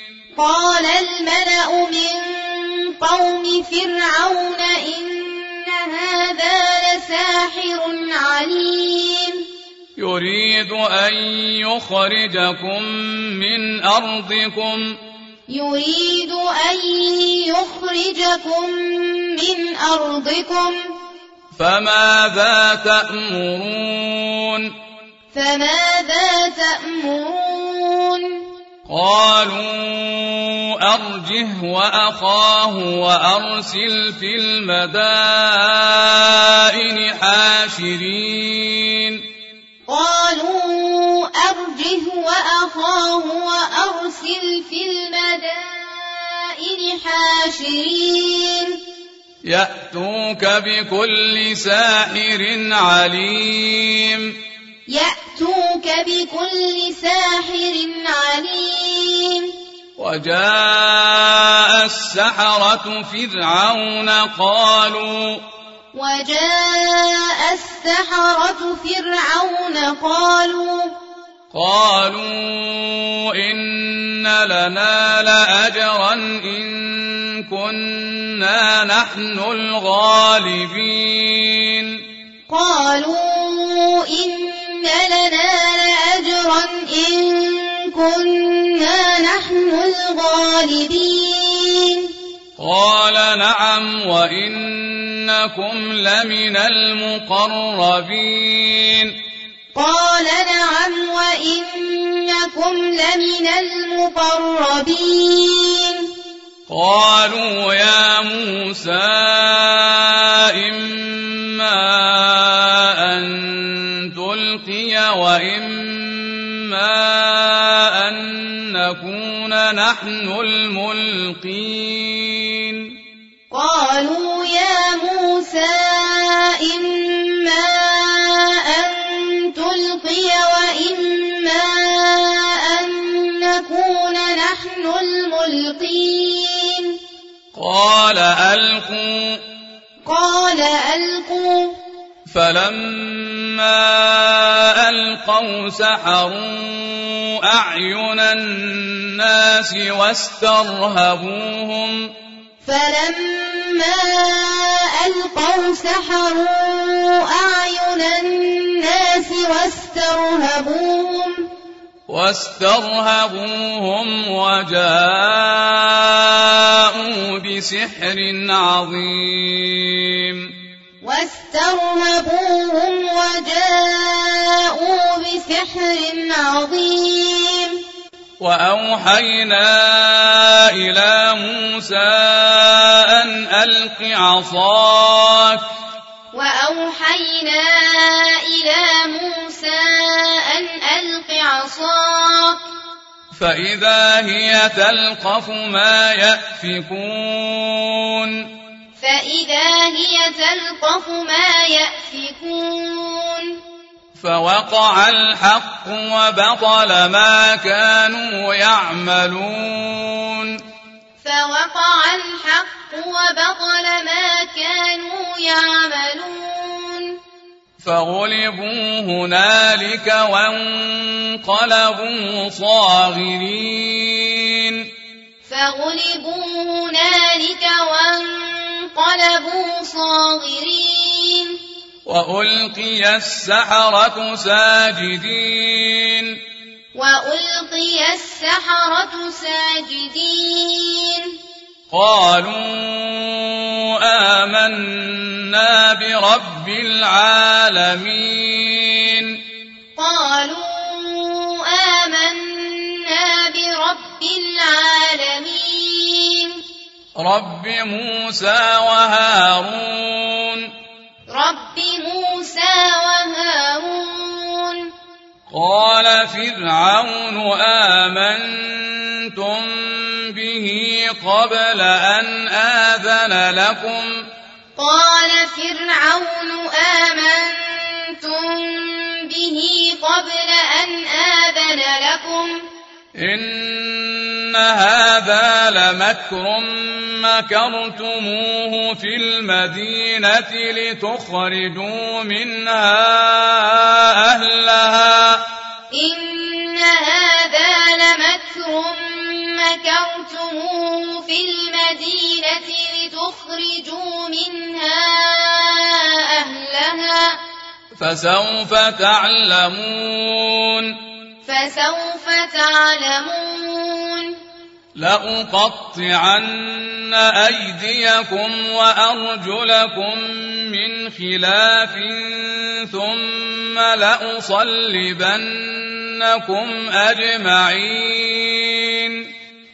قال الملأ من قوم فرعون إن هذا لساحر عليم. يريد أن يخرجكم من أرضكم. يريد أن يخرجكم من أرضكم. فماذا تأمرون؟ فماذا تأمرون؟ قالوا أرجه وأخاه وأرسل في المدائن حاشرين. قالوا أرجه وأخاه وأرسل في المدائن حاشرين. يأتوك بكل ساحر عليم. يأتوك بكل ساحر عليم. وجاء السحرة فرعون قالوا وجاء السحرة فرعون قالوا قالوا إن لنا لأجرا إن كنا نحن الغالبين. قالوا إن لنا لأجرا إن كنا نحن الغالبين قال نعم وإنكم لمن المقربين قال نعم وإنكم لمن المقربين قالوا يا موسى إما أن تلقي وإما أن نكون نحن الملقين. قالوا يا موسى إما أن تلقي وإما أن نحن الملقين. قال ألقوا. قال ألقوا. فلما ألقوا سحروا أعين الناس واسترهبوهم. فلما ألقوا سحروا أعين الناس واسترهبوهم. واسترهبوهم وجاءوا بسحر عظيم. واسترهبوهم وجاءوا بسحر عظيم. وأوحينا إلى موسى أن ألق عصاك. وأوحينا فإذا هي تلقف ما يأفكون. فإذا هي تلقف ما يأفكون. فوقع الحق وبطل ما كانوا يعملون. فوقع الحق وبطل ما كانوا يعملون. فغلبوا هنالك وانقلبوا صاغرين. فغلبوا هنالك وانقلبوا صاغرين. وألقي السحرة ساجدين. وألقي السحرة ساجدين. قالوا آمنا برب العالمين. قالوا آمنا برب العالمين. رب موسى وهارون. رب موسى وهارون. قال فرعون به قبل أن آذن لكم. قال فرعون آمنتم به قبل أن آذن لكم. إن هذا لمكر مكرتموه في المدينة لتخرجوا منها أهلها. إن هذا مكرتموه في المدينة لتخرجوا منها أهلها فسوف تعلمون فسوف تعلمون لأقطعن أيديكم وأرجلكم من خلاف ثم لأصلبنكم أجمعين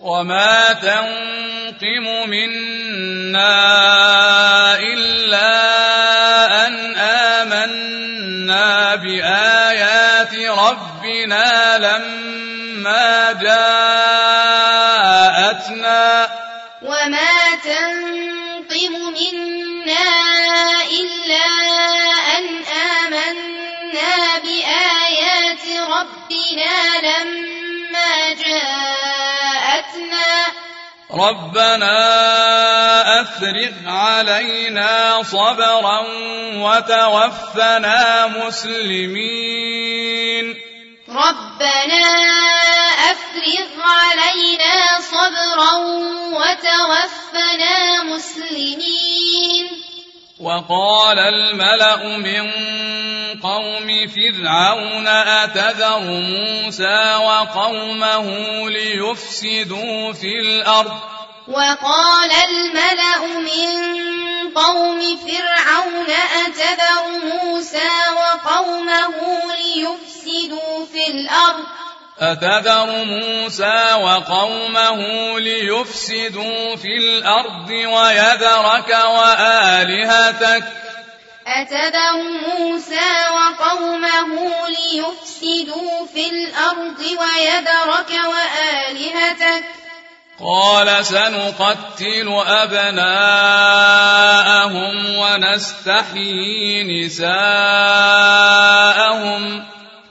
وما تنقم منا إلا أن آمنا بآيات ربنا لما جاءتنا. وما تنقم منا إلا أن آمنا بآيات ربنا لما جاءتنا. ربنا أفرغ علينا صبرا وتوفنا مسلمين. ربنا أفرغ علينا صبرا وتوفنا مسلمين. وقال الملأ من قوم فرعون أتذر موسى وقومه ليفسدوا في الأرض؟ وقال الملأ من قوم فرعون أتذر موسى وقومه ليفسدوا في الأرض؟ أتذر موسى وقومه ليفسدوا في الأرض ويذرك وآلهتك أتذر موسى وقومه ليفسدوا في الأرض ويذرك وآلهتك قال سنقتل أبناءهم ونستحيي نساءهم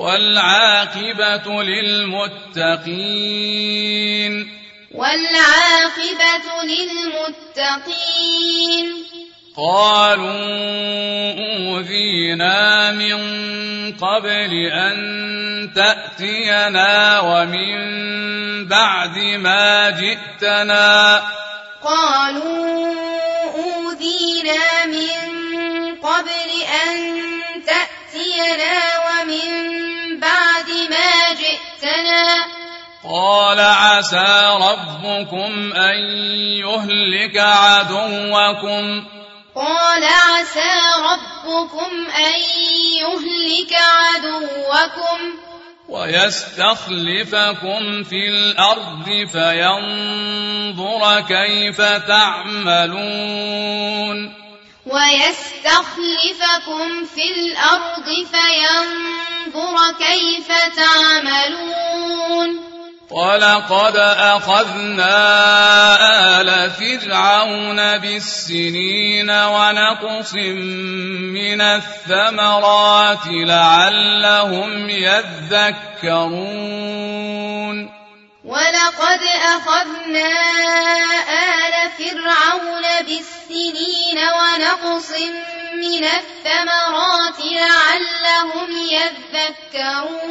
والعاقبة للمتقين. والعاقبة للمتقين. قالوا أوذينا من قبل أن تأتينا ومن بعد ما جئتنا. قالوا أوذينا من قبل أن تأتينا ومن بعد ما جئتنا. قال عسى ربكم أن يهلك عدوكم. قال عسى ربكم أن يهلك عدوكم. ويستخلفكم في الأرض فينظر كيف تعملون ويستخلفكم في الأرض فينظر كيف تعملون ولقد أخذنا آل فرعون بالسنين ونقص من الثمرات لعلهم يذكرون ولقد أخذنا آل فرعون بالسنين ونقص من الثمرات لعلهم يذكرون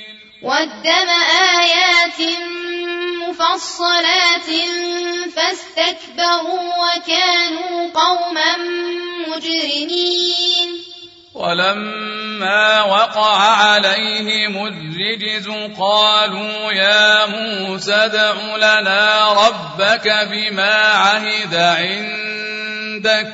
والدم آيات مفصلات فاستكبروا وكانوا قوما مجرمين. ولما وقع عليهم الرجز قالوا يا موسى ادع لنا ربك بما عهد عندك.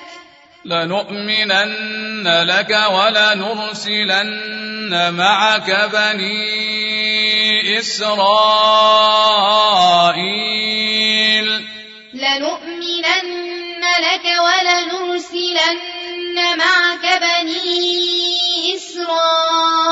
لنؤمنن لك ولنرسلن معك بني إسرائيل. لنؤمنن لك ولنرسلن معك بني إسرائيل.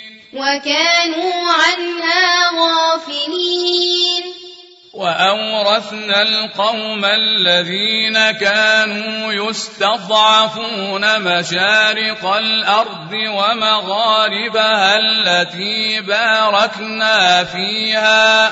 وكانوا عنها غافلين. وأورثنا القوم الذين كانوا يستضعفون مشارق الأرض ومغاربها التي باركنا فيها.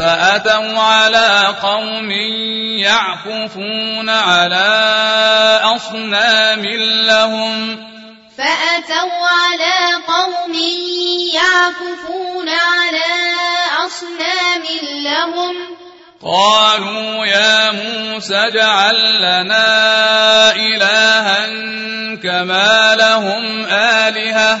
فأتوا على قوم يعكفون على أصنام لهم. فأتوا على قوم يعكفون على أصنام لهم. قالوا يا موسى اجعل لنا إلها كما لهم آلهة.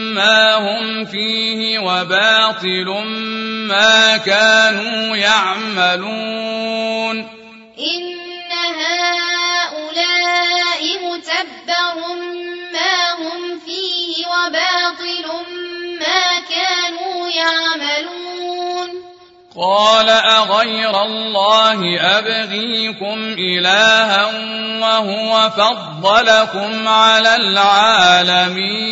ما هم فيه وباطل ما كانوا يعملون. إن هؤلاء متبر ما هم فيه وباطل ما كانوا يعملون. قال أغير الله أبغيكم إلها وهو فضلكم على العالمين.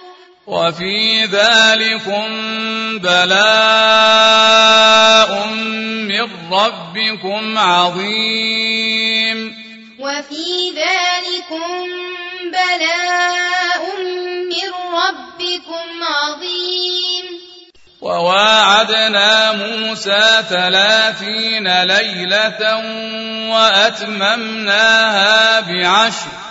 وفي ذلكم بلاء من ربكم عظيم. وفي ذلكم بلاء من ربكم عظيم. وواعدنا موسى ثلاثين ليلة وأتممناها بعشر.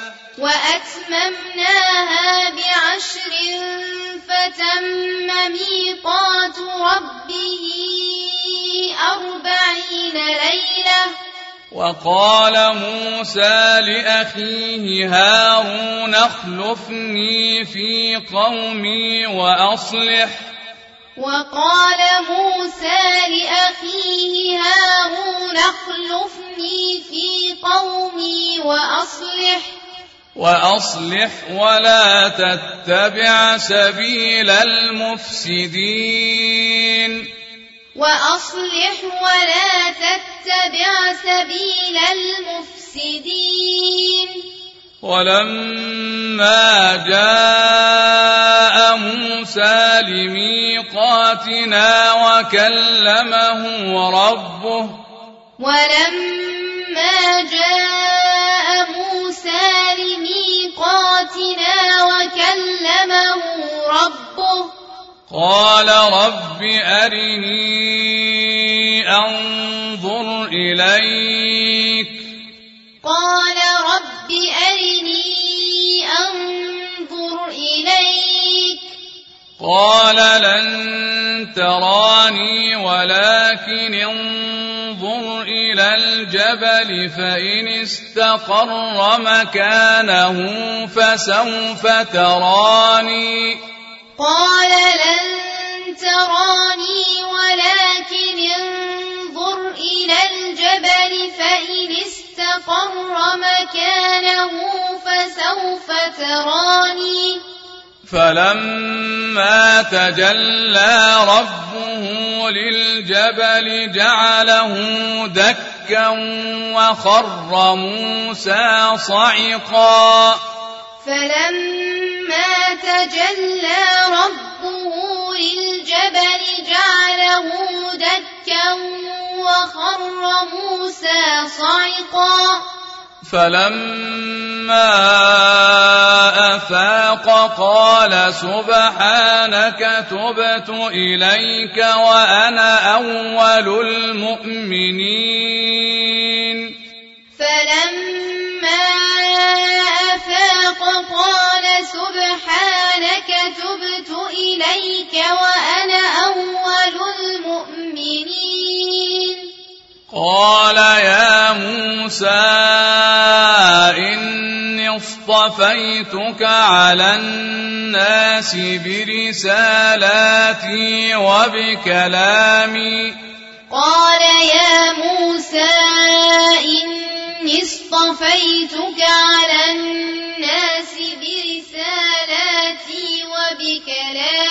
وأتممناها بعشر فتم ميقات ربه أربعين ليلة. وقال موسى لأخيه هارون اخلفني في قومي وأصلح. وقال موسى لأخيه هارون اخلفني في قومي وأصلح. وأصلح ولا تتبع سبيل المفسدين. وأصلح ولا تتبع سبيل المفسدين. ولما جاء موسى لميقاتنا وكلمه ربه ولما جاء موسى لميقاتنا وكلمه ربه. قال رب أرني أنظر إليك. قال رب أرني أنظر إليك. قال لن تراني ولكن انظر إلى الجبل فإن استقر مكانه فسوف تراني. قال لن تراني ولكن انظر إلى الجبل فإن استقر مكانه فسوف تراني. فلما تجلى ربه للجبل جعله دكا وخر موسى صعقا. فلما تجلى ربه للجبل جعله دكا وخر موسى صعقا. فلما أفاق قال سبحانك تبت إليك وأنا أول المؤمنين. فلما أفاق قال سبحانك تبت إليك وأنا أول المؤمنين. قال يا موسى إني اصطفيتك على الناس برسالاتي وبكلامي. قال يا موسى إني اصطفيتك على الناس برسالاتي وبكلامي.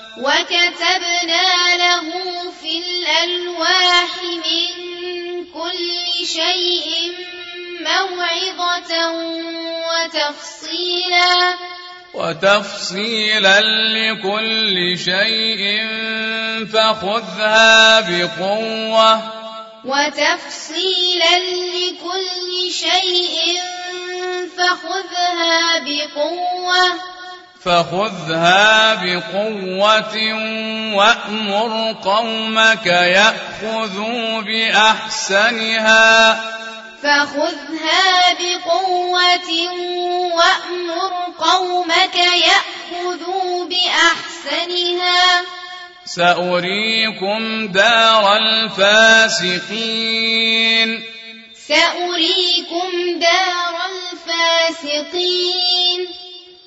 وكتبنا له في الألواح من كل شيء موعظة وتفصيلا. وتفصيلا لكل شيء فخذها بقوة. وتفصيلا لكل شيء فخذها بقوة. فخذها بقوة وأمر قومك يأخذوا بأحسنها. فخذها بقوة وأمر قومك يأخذوا بأحسنها. سأريكم دار الفاسقين. سأريكم دار الفاسقين.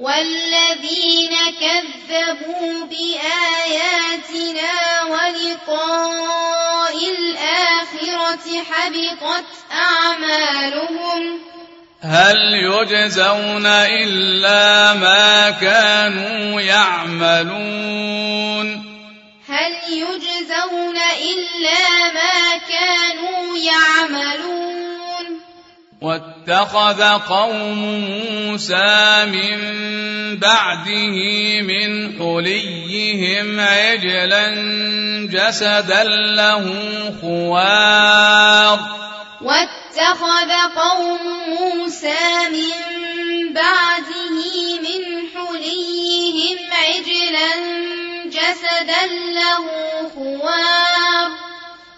والذين كذبوا بآياتنا ولقاء الآخرة حبطت أعمالهم. هل يجزون إلا ما كانوا يعملون؟ هل يجزون إلا ما كانوا يعملون؟ واتخذ قوم موسى من بعده من حليهم عجلا جسدا له خوار. واتخذ قوم موسى من بعده من حليهم عجلا جسدا له خوار.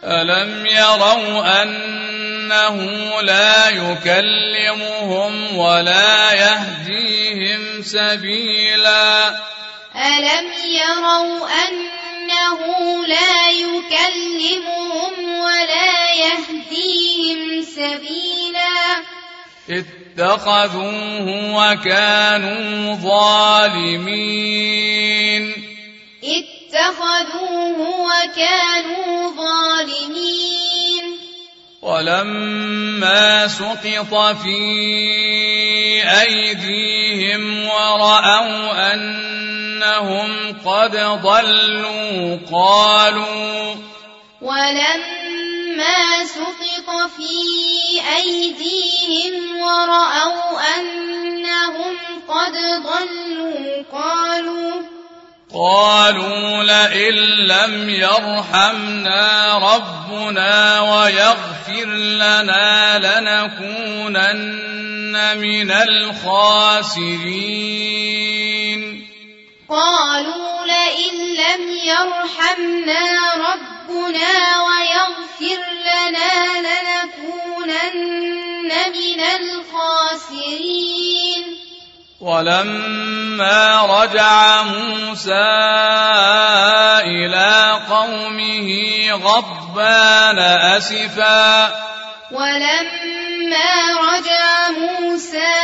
ألم يروا أنه لا يكلمهم ولا يهديهم سبيلا ألم يروا أنه لا يكلمهم ولا يهديهم سبيلا اتخذوه وكانوا ظالمين اتخذوه وكانوا ظالمين. ولما سقط في أيديهم ورأوا أنهم قد ضلوا قالوا ولما سقط في أيديهم ورأوا أنهم قد ضلوا قالوا قالوا لئن لم يرحمنا ربنا ويغفر لنا لنكونن من الخاسرين. قالوا لئن لم يرحمنا ربنا ويغفر لنا لتكونن من الخاسرين. ولما رجع موسى إلى قومه غضبان أسفا. ولما رجع موسى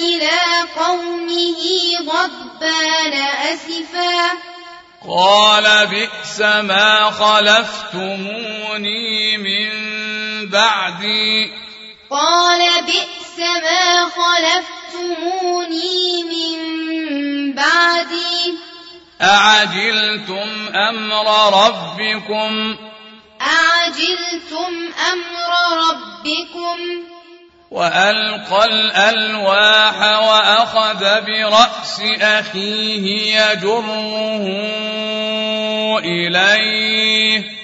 إلى قومه غضبان أسفا. قال بئس ما خلفتموني من بعدي. قال بئس ما خلفتموني من بعدي. أعجلتم أمر ربكم؟ أعجلتم أمر ربكم. وألقى الألواح وأخذ برأس أخيه يجره إليه.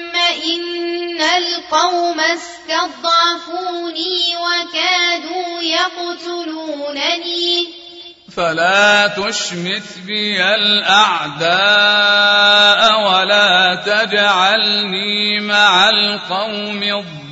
إن القوم استضعفوني وكادوا يقتلونني. فلا تشمت بي الأعداء ولا تجعلني مع القوم الظالمين.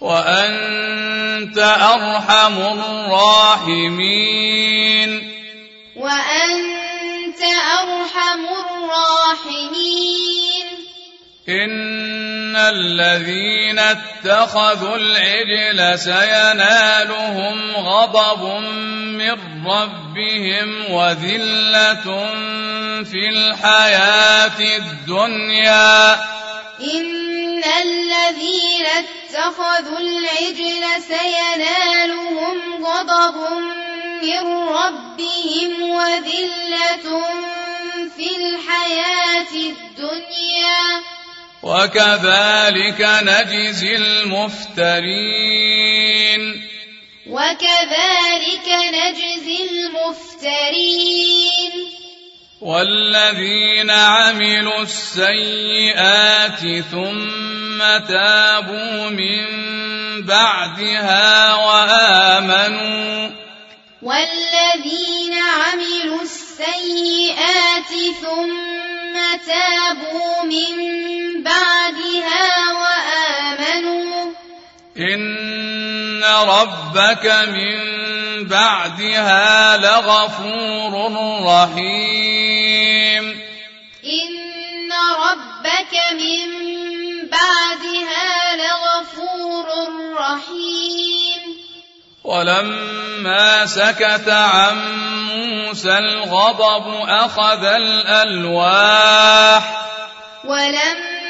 وأنت أرحم الراحمين. وأنت أرحم الراحمين. إن الذين اتخذوا العجل سينالهم غضب من ربهم وذلة في الحياة الدنيا. إن الذين اتخذوا العجل سينالهم غضب من ربهم وذلة في الحياة الدنيا. وكذلك نجزي المفترين. وكذلك نجزي المفترين. والذين عملوا السيئات ثم تابوا من بعدها وآمنوا والذين عملوا السيئات ثم تابوا من بعدها وآمنوا إن ربك من بعدها لغفور رحيم. إن ربك من بعدها لغفور رحيم. ولما سكت عن موسى الغضب أخذ الألواح. ولما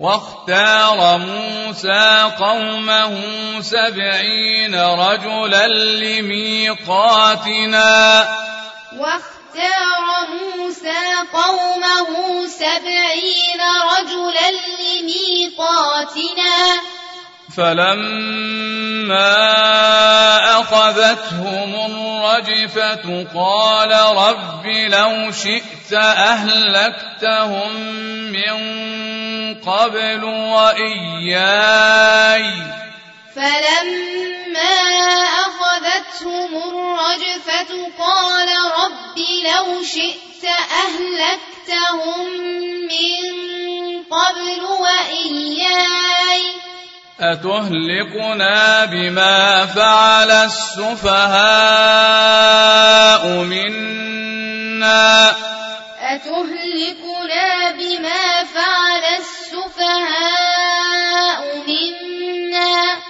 واختار موسى قومه سبعين رجلا لميقاتنا. واختار موسى قومه سبعين رجلا لميقاتنا. فلما أخذتهم الرجفة قال رب لو شئت أهلكتهم من قبل وإياي فلما أخذتهم الرجفة قال رب لو شئت أهلكتهم من قبل وإياي أتهلكنا بما فعل السفهاء منا؟ أتهلكنا بما فعل السفهاء منا؟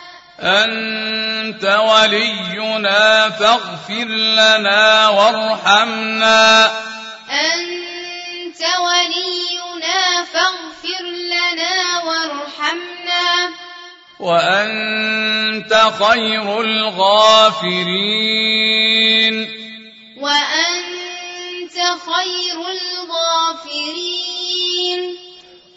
أنت ولينا فاغفر لنا وارحمنا. أنت ولينا فاغفر لنا وارحمنا. وأنت خير الغافرين. وأنت خير الغافرين.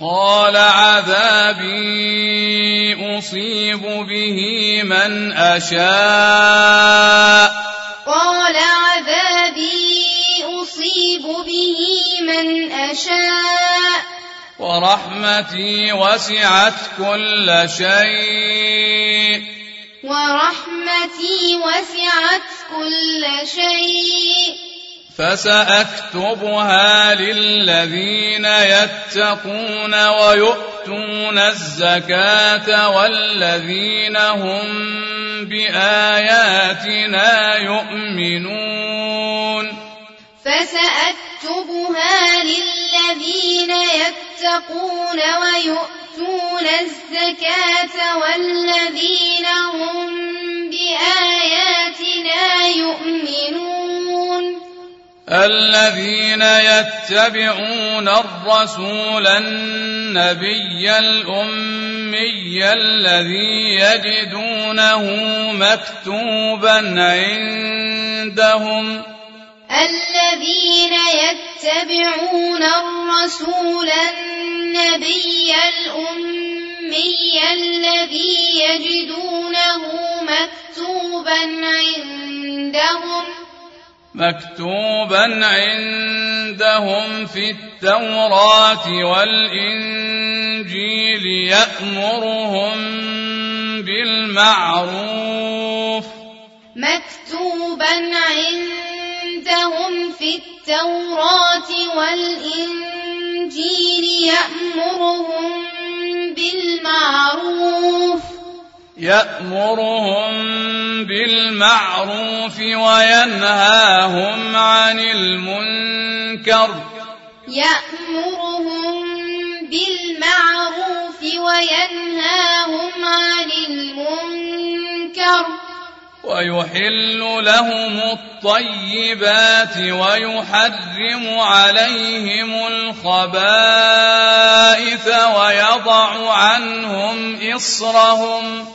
قال عذابي أصيب به من أشاء قال عذابي أصيب به من أشاء ورحمتي وسعت كل شيء ورحمتي وسعت كل شيء فسأكتبها للذين يتقون ويؤتون الزكاة والذين هم بآياتنا يؤمنون. فسأكتبها للذين يتقون ويؤتون الزكاة والذين هم بآياتنا يؤمنون. الذين يتبعون الرسول النبي الأمي الذي يجدونه مكتوبا عندهم. الذين يتبعون الرسول النبي الأمي الذي يجدونه مكتوبا عندهم. مكتوبا عندهم في التوراة والإنجيل يأمرهم بالمعروف. مكتوبا عندهم في التوراة والإنجيل يأمرهم بالمعروف. يأمرهم بالمعروف وينهاهم عن المنكر. يأمرهم بالمعروف وينهاهم عن المنكر. ويحل لهم الطيبات ويحرم عليهم الخبائث ويضع عنهم إصرهم.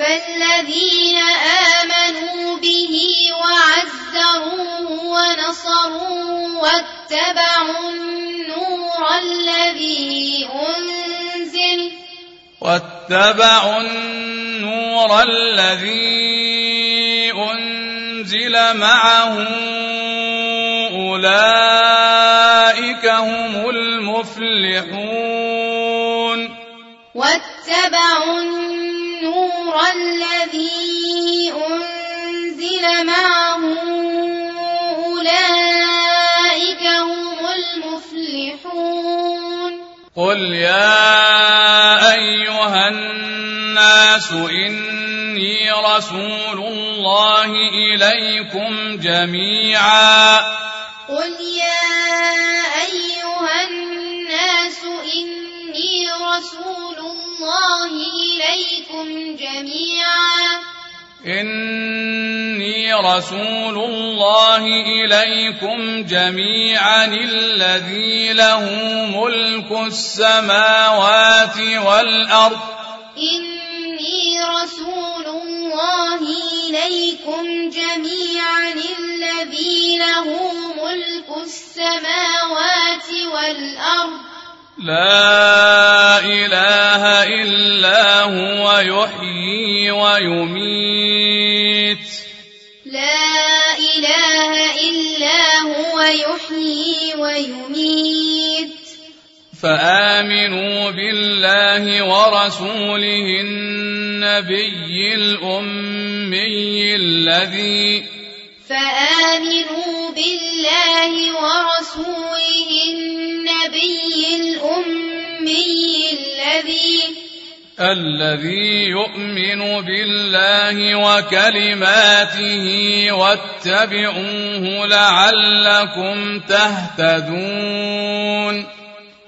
فالذين آمنوا به وعزروه عزروه ونصروه واتبعوا النور الذي أنزل واتبعوا النور الذي أنزل معه أولئك هم المفلحون. واتبعوا النور الذي أنزل معه أولئك هم المفلحون. قل يا أيها الناس إني رسول الله إليكم جميعا. قل يا أيها الناس إني رسول الله إليكم جميعا. إني رسول الله إليكم جميعا الذي له ملك السماوات والأرض. إني رسول الله إليكم جميعا الذي له ملك السماوات والأرض. لا إله إلا هو يحيي ويميت. لا إله إلا هو يحيي ويميت. فآمنوا بالله ورسوله النبي الأمي الذي فآمنوا بالله ورسوله النبي الأمي الذي الذي يؤمن بالله وكلماته واتبعوه لعلكم تهتدون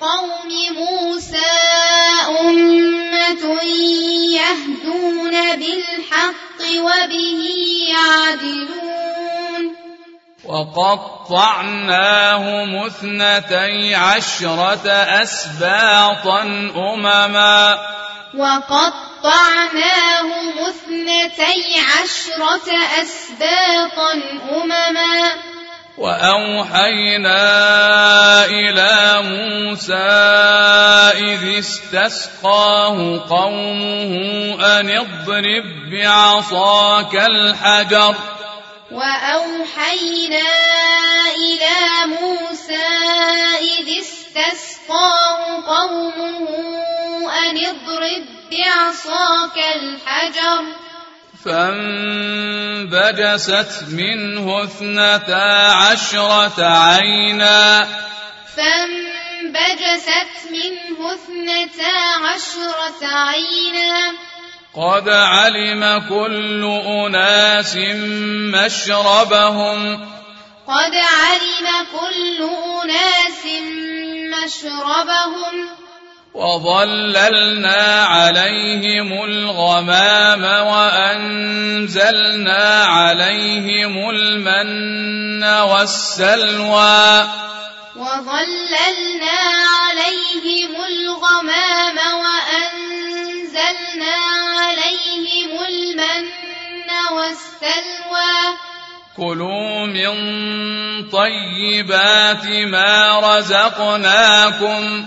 قوم موسى أمة يهدون بالحق وبه يعدلون. وقطعناهم اثنتي عشرة أسباطا أمما. وقطعناهم اثنتي عشرة أسباطا أمما. وأوحينا إلى موسى إذ استسقاه قومه أن اضرب بعصاك الحجر. وأوحينا إلى موسى إذ استسقاه قومه أن اضرب بعصاك الحجر. فانبجست منه اثنتا عشرة عينا. فانبجست منه اثنتا عشرة عينا. قد علم كل أناس مشربهم. قد علم كل أناس مشربهم. وظللنا عليهم الغمام وأنزلنا عليهم المن والسلوى وظللنا عليهم الغمام وأنزلنا عليهم المن والسلوى كلوا من طيبات ما رزقناكم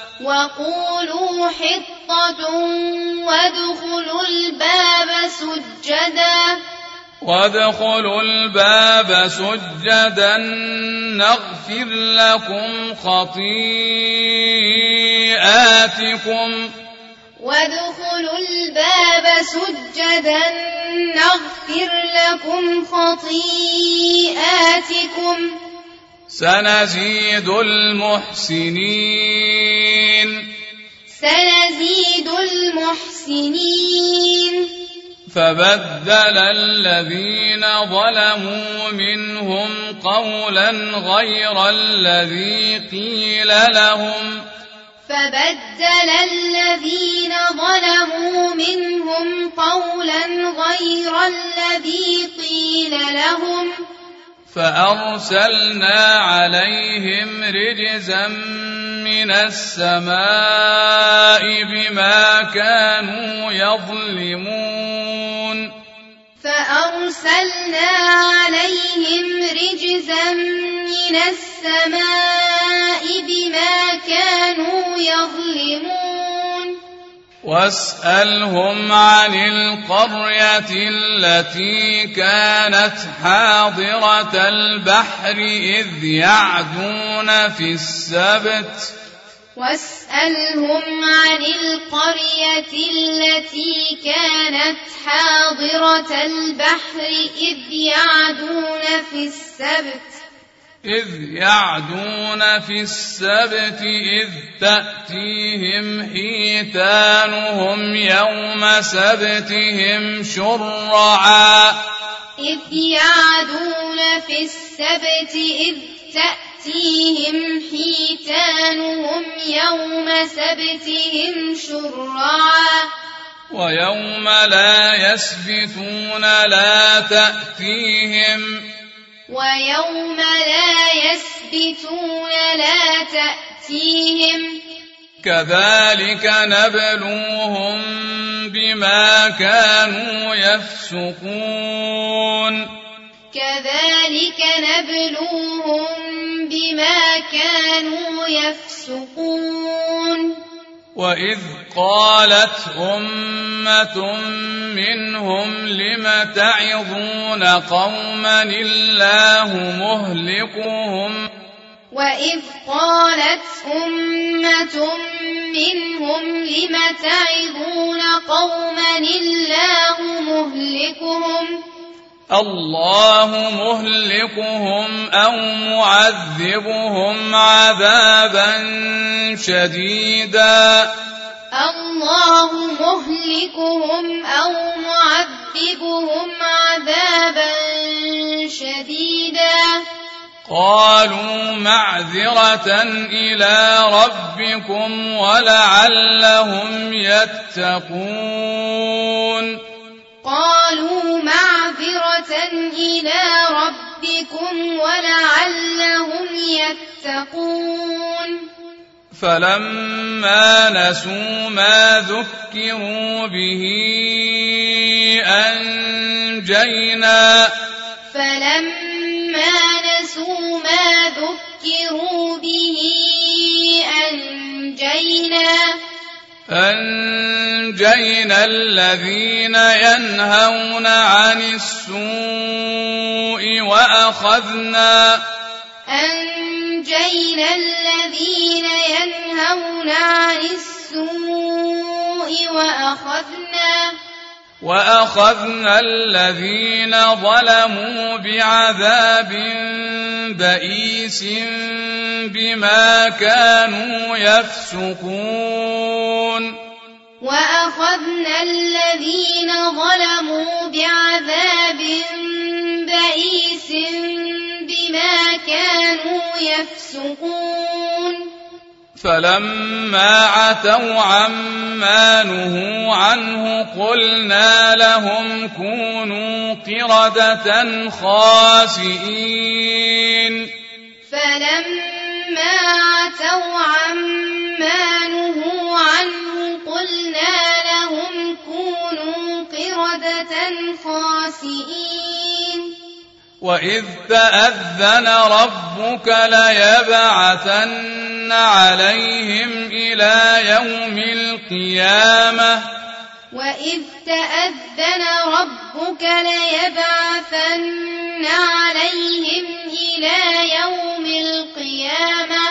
وقولوا حطة وادخلوا الباب سجدا. وادخلوا الباب سجدا نغفر لكم خطيئاتكم. وادخلوا الباب سجدا نغفر لكم خطيئاتكم. سنزيد المحسنين. سنزيد المحسنين. فبدل الذين ظلموا منهم قولا غير الذي قيل لهم. فبدل الذين ظلموا منهم قولا غير الذي قيل لهم. فأرسلنا عليهم رجزا من السماء بما كانوا يظلمون. فأرسلنا عليهم رجزا من السماء بما كانوا يظلمون. واسألهم عن القرية التي كانت حاضرة البحر إذ يعدون في السبت. واسألهم عن القرية التي كانت حاضرة البحر إذ يعدون في السبت. إذ يعدون في السبت إذ تأتيهم حيتانهم يوم سبتهم شرعا. إذ يعدون في السبت إذ تأتيهم حيتانهم يوم سبتهم شرعا. ويوم لا يسبتون لا تأتيهم ويوم لا يسبتون لا تأتيهم. كذلك نبلوهم بما كانوا يفسقون. كذلك نبلوهم بما كانوا يفسقون. وإذ قالت أمة منهم لم تعظون قوما الله مهلكهم وإذ قالت أمة منهم لم تعظون قوما الله مهلكهم الله مهلكهم أو معذبهم عذابا شديدا. الله مهلكهم أو معذبهم عذابا شديدا. قالوا معذرة إلى ربكم ولعلهم يتقون. قالوا معذرة إلى ربكم ولعلهم يتقون. فلما نسوا ما ذكروا به أنجينا. فلما نسوا ما ذكروا به أنجينا. أنجينا الذين ينهون عن السوء وأخذنا أنجينا الذين ينهون عن السوء وأخذنا وأخذنا الذين ظلموا بعذاب بئيس بما كانوا يفسقون. وأخذنا الذين ظلموا بعذاب بئيس بما كانوا يفسقون. فلما عتوا عما نهوا عنه قلنا لهم كونوا قردة خاسئين. فلما عتوا عما نهوا عنه قلنا لهم كونوا قردة خاسئين. وإذ تأذن ربك ليبعثن عليهم إلى يوم القيامة وإذ تأذن ربك ليبعثن عليهم إلى يوم القيامة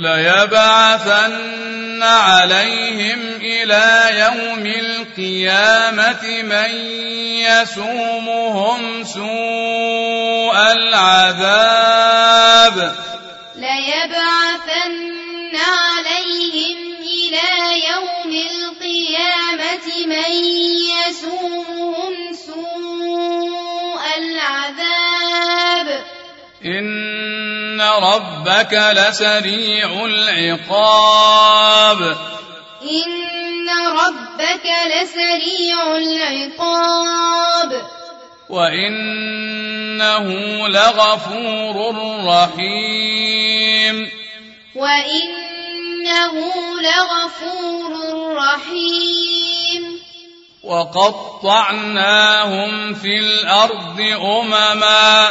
ليبعثن عليهم إلى يوم القيامة من يسومهم سوء العذاب. ليبعثن عليهم إلى يوم القيامة من يسومهم سوء العذاب. إن ربك لسريع العقاب إن ربك لسريع العقاب وإنه لغفور رحيم وإنه لغفور رحيم وقطعناهم في الأرض أمما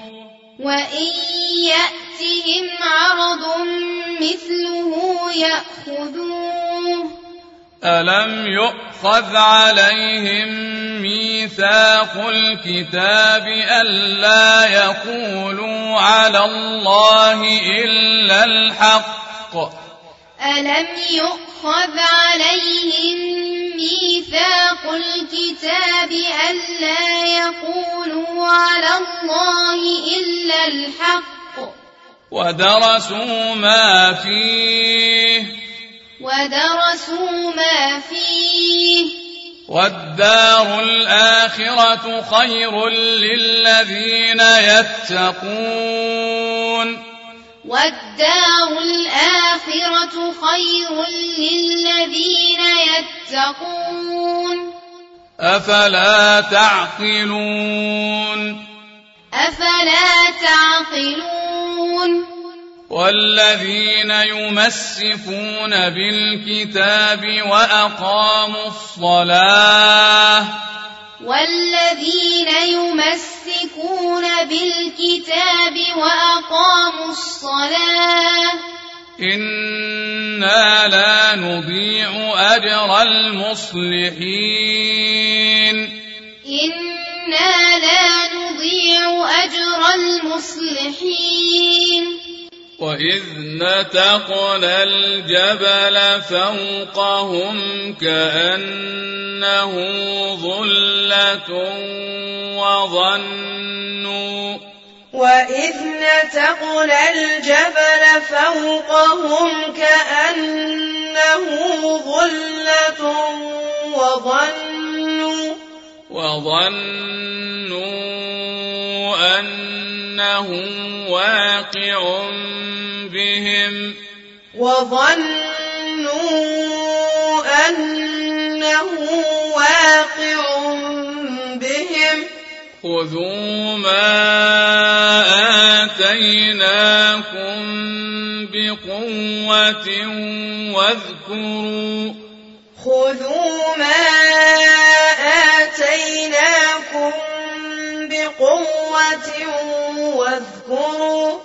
وإن يأتهم عرض مثله يأخذوه ألم يؤخذ عليهم ميثاق الكتاب ألا يقولوا على الله إلا الحق ألم يؤخذ عليهم ميثاق الكتاب ألا يقولوا على الله إلا الحق. ودرسوا ما فيه. ودرسوا ما فيه. والدار الآخرة خير للذين يتقون. والدار الآخرة خير للذين يتقون. أفلا تعقلون؟ أفلا تعقلون؟ والذين يمسكون بالكتاب وأقاموا الصلاة والذين يمسكون بالكتاب وأقاموا الصلاة إنا لا نضيع أجر المصلحين. إنا لا نضيع أجر المصلحين. وإذ نتقنا الجبل فوقهم كأنه ظلة وظنوا. وإذ نتقنا الجبل فوقهم كأنه ظلة وظنوا. وظنوا أنه واقع بهم. وظنوا أنه واقع بهم. خذوا ما آتيناكم بقوة واذكروا. خذوا ما بصيرة واذكروا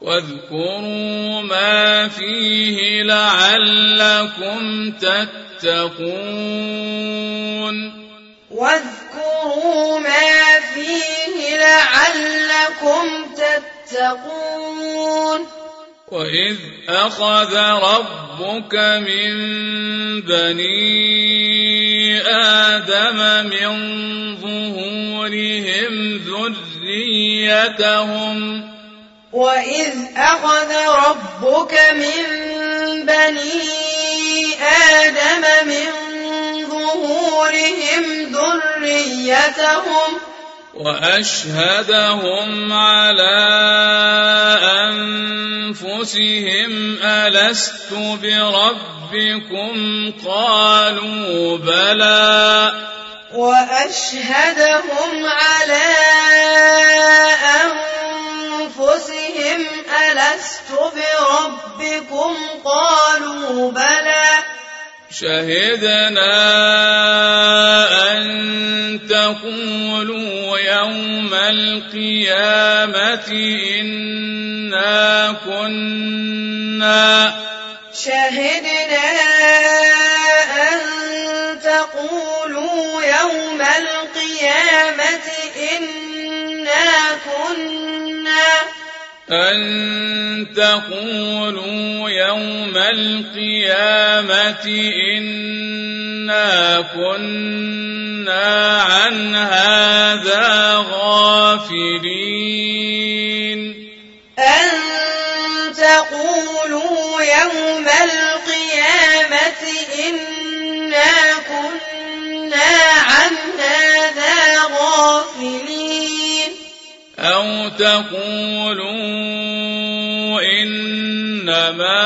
واذكروا ما فيه لعلكم تتقون. واذكروا ما فيه لعلكم تتقون. وإذ أخذ ربك من بني آدم من ظهورهم ذريتهم وإذ أخذ ربك من بني آدم من ظهورهم ذريتهم وأشهدهم على أنفسهم ألست بربكم؟ قالوا بلى. وأشهدهم على أنفسهم ألست بربكم؟ قالوا بلى. شهدنا أن تقولوا يوم القيامة إنا كنا. شهدنا يوم القيامة إنا كنا. أن تقولوا يوم القيامة إنا كنا عن هذا غافلين أن تقولوا يوم القيامة إنا كنا عن هذا غافلين أو تقولوا إنما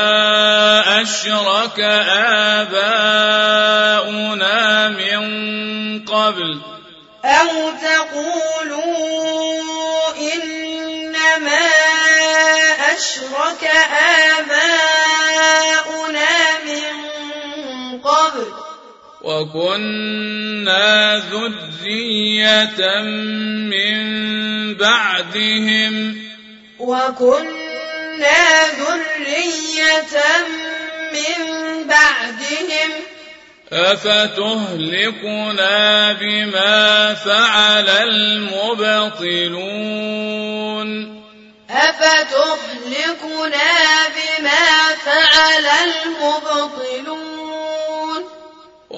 أشرك آباؤنا من قبل أو تقولوا إنما أشرك آباؤنا وكنا ذرية من بعدهم. وكنا ذرية من بعدهم. أفتهلكنا بما فعل المبطلون. أفتهلكنا بما فعل المبطلون.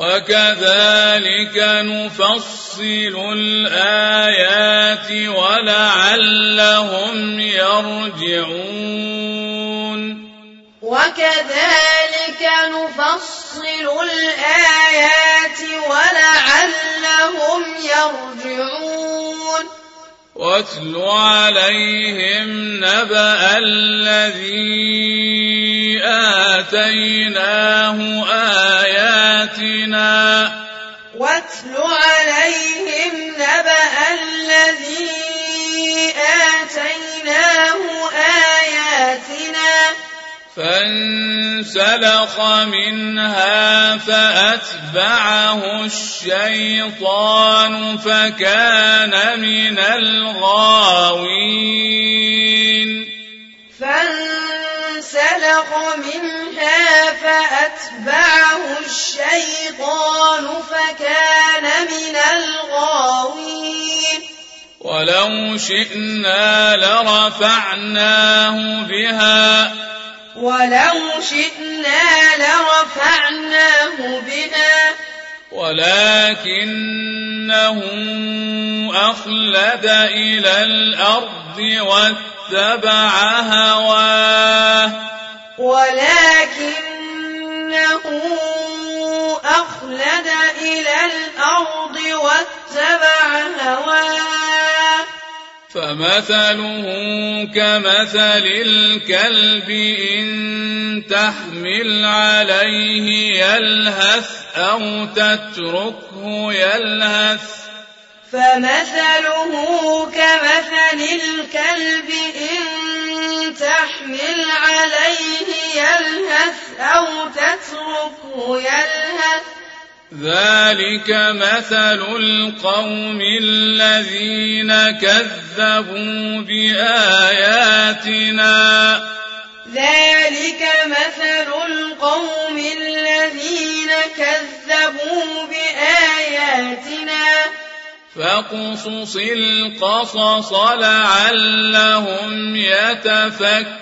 وكذلك نفصل الآيات ولعلهم يرجعون. وكذلك نفصل الآيات ولعلهم يرجعون. واتل عليهم نبأ الذي آتيناه آياتنا. واتل عليهم نبأ الذي آتيناه آياتنا. فانسلخ منها فأتبعه الشيطان فكان من الغاوين فانسلخ منها فأتبعه الشيطان فكان من الغاوين ولو شئنا لرفعناه بها ولو شئنا لرفعناه بها ولكنه أخلد إلى الأرض واتبع هواه. ولكنه أخلد إلى الأرض واتبع هواه. فمثله كمثل الكلب إن تحمل عليه يلهث أو تتركه يلهث. فمثله كمثل الكلب إن تحمل عليه يلهث أو تتركه يلهث. ذلك مثل القوم الذين كذبوا بآياتنا. ذلك مثل القوم الذين كذبوا بآياتنا. فاقصص القصص لعلهم يتفكرون.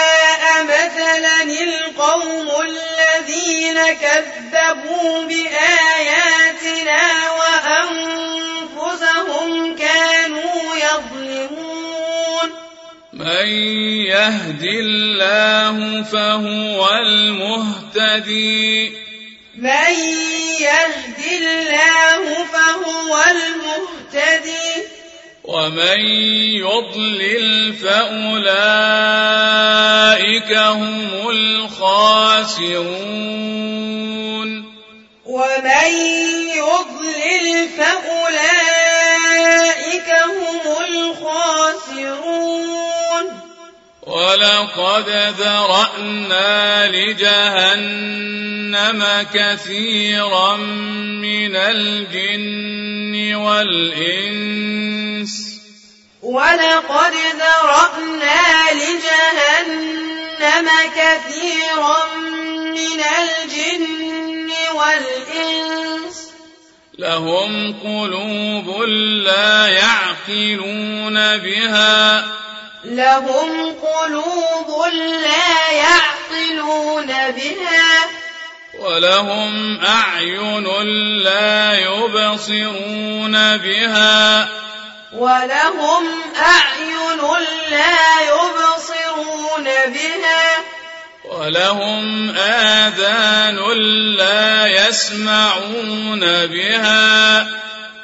مثلا القوم الذين كذبوا بآياتنا وأنفسهم كانوا يظلمون. من يهد الله فهو المهتدي. من يهد الله فهو المهتدي. ومن يضلل فأولئك هم الخاسرون. ومن يضلل فأولئك هم الخاسرون. ولقد ذرأنا لجهنم كثيرا من الجن والإنس. ولقد ذرأنا لجهنم كثيرا من الجن والإنس. لهم قلوب لا يعقلون بها. لهم قلوب لا يعقلون بها ولهم أعين لا يبصرون بها ولهم أعين لا يبصرون بها ولهم آذان لا يسمعون بها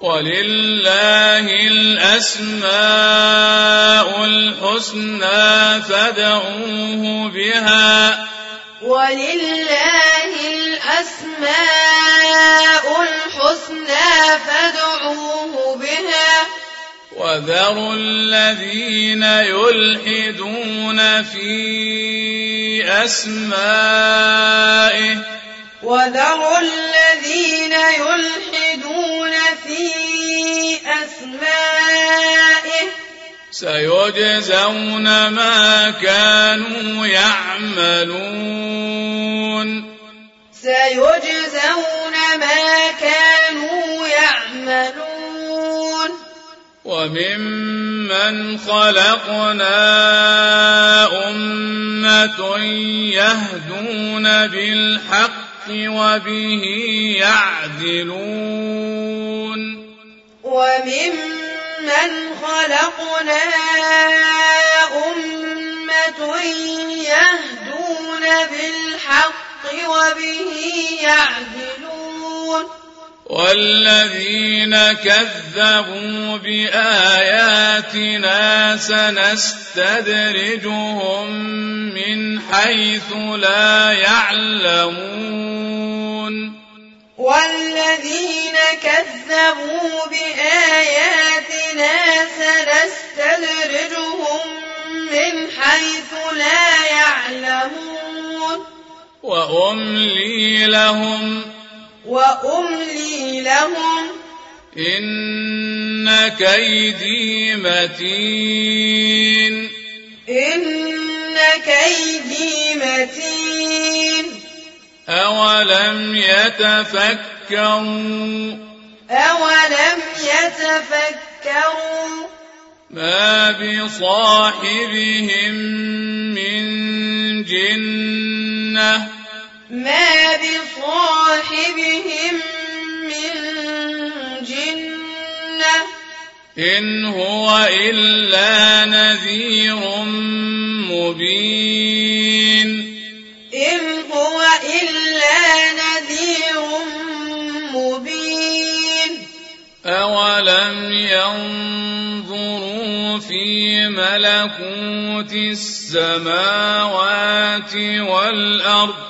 ولله الأسماء الحسنى فادعوه بها. ولله الأسماء الحسنى فادعوه بها. وذروا الذين يلحدون في أسمائه وذروا الذين يلحدون في أسمائه سيجزون ما كانوا يعملون. سيجزون ما كانوا يعملون. وممن خلقنا أمة يهدون بالحق وبه يعدلون. وممن خلقنا أمة يهدون بالحق وبه يعدلون. والذين كذبوا بآياتنا سنستدرجهم من حيث لا يعلمون والذين كذبوا بآياتنا سنستدرجهم من حيث لا يعلمون وأملي لهم وأملي لهم. إن كيدي متين. إن كيدي متين. أولم يتفكروا؟ أولم يتفكروا؟ ما بصاحبهم من جنة. ما بصاحبهم من جنة إن هو إلا نذير مبين إن هو إلا نذير مبين أولم ينظروا في ملكوت السماوات والأرض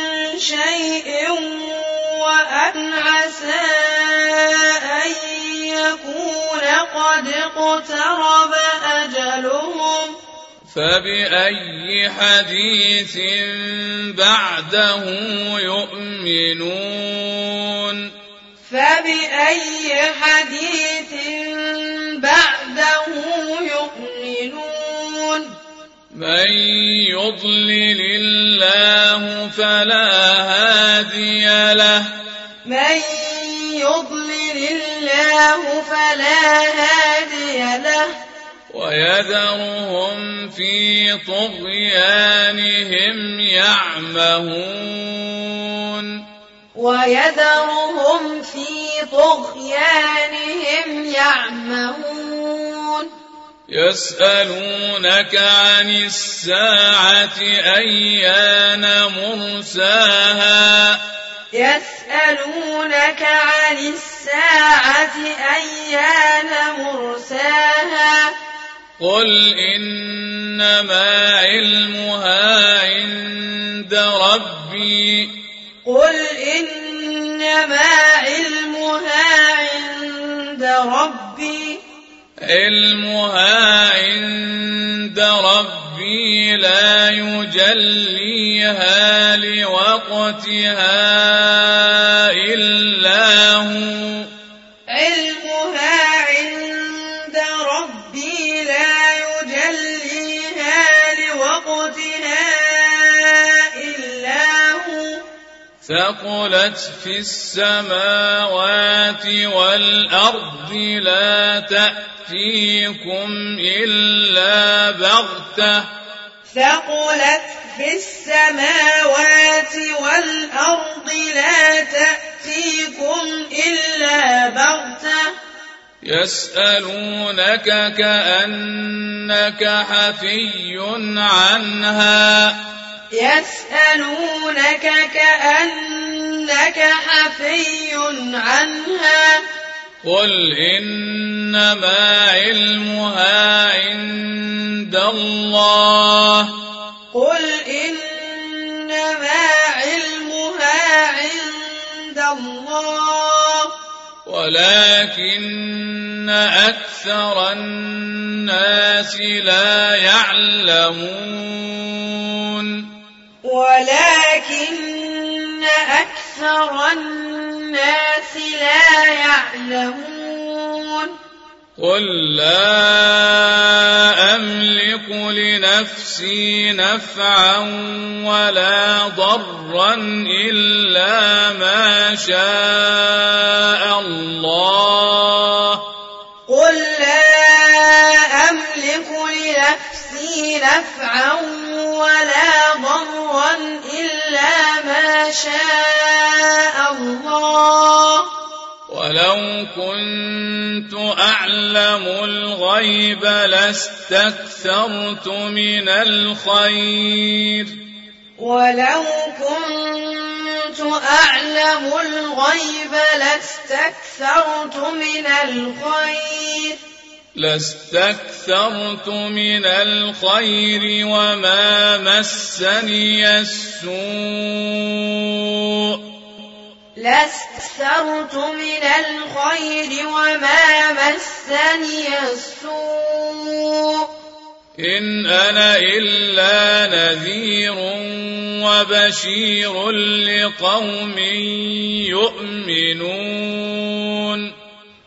شيء وأن عسى أن يكون قد اقترب أجلهم. فبأي حديث بعده يؤمنون؟ فبأي حديث بعده يؤمنون؟ من يضلل الله فلا هادي له. من يضلل الله فلا هادي له. ويذرهم في طغيانهم يعمهون. ويذرهم في طغيانهم يعمهون. يسألونك عن الساعة أيان مرساها؟ يسألونك عن الساعة أيان مرساها؟ قل إنما علمها عند ربي. قل إنما علمها عند ربي. علمها عند ربي لا يجليها لوقتها إلا هو. علمها ثقلت في السماوات والأرض لا تأتيكم إلا بغتة. ثقلت في السماوات والأرض لا تأتيكم إلا بغتة. يسألونك كأنك حفي عنها. يسألونك كأنك حفي عنها. قل إنما علمها عند الله. قل إنما علمها عند الله. ولكن أكثر الناس لا يعلمون. ولكن أكثر الناس لا يعلمون. قل لا أملك لنفسي نفعا ولا ضرا إلا ما شاء الله. قل لا أملك لنفسي نفعا إلا ما شاء الله ولو كنت أعلم الغيب لاستكثرت من الخير ولو كنت أعلم الغيب لاستكثرت من الخير لاستكثرت من الخير وما مسني السوء لاستكثرت من الخير وما مسني السوء إن أنا إلا نذير وبشير لقوم يؤمنون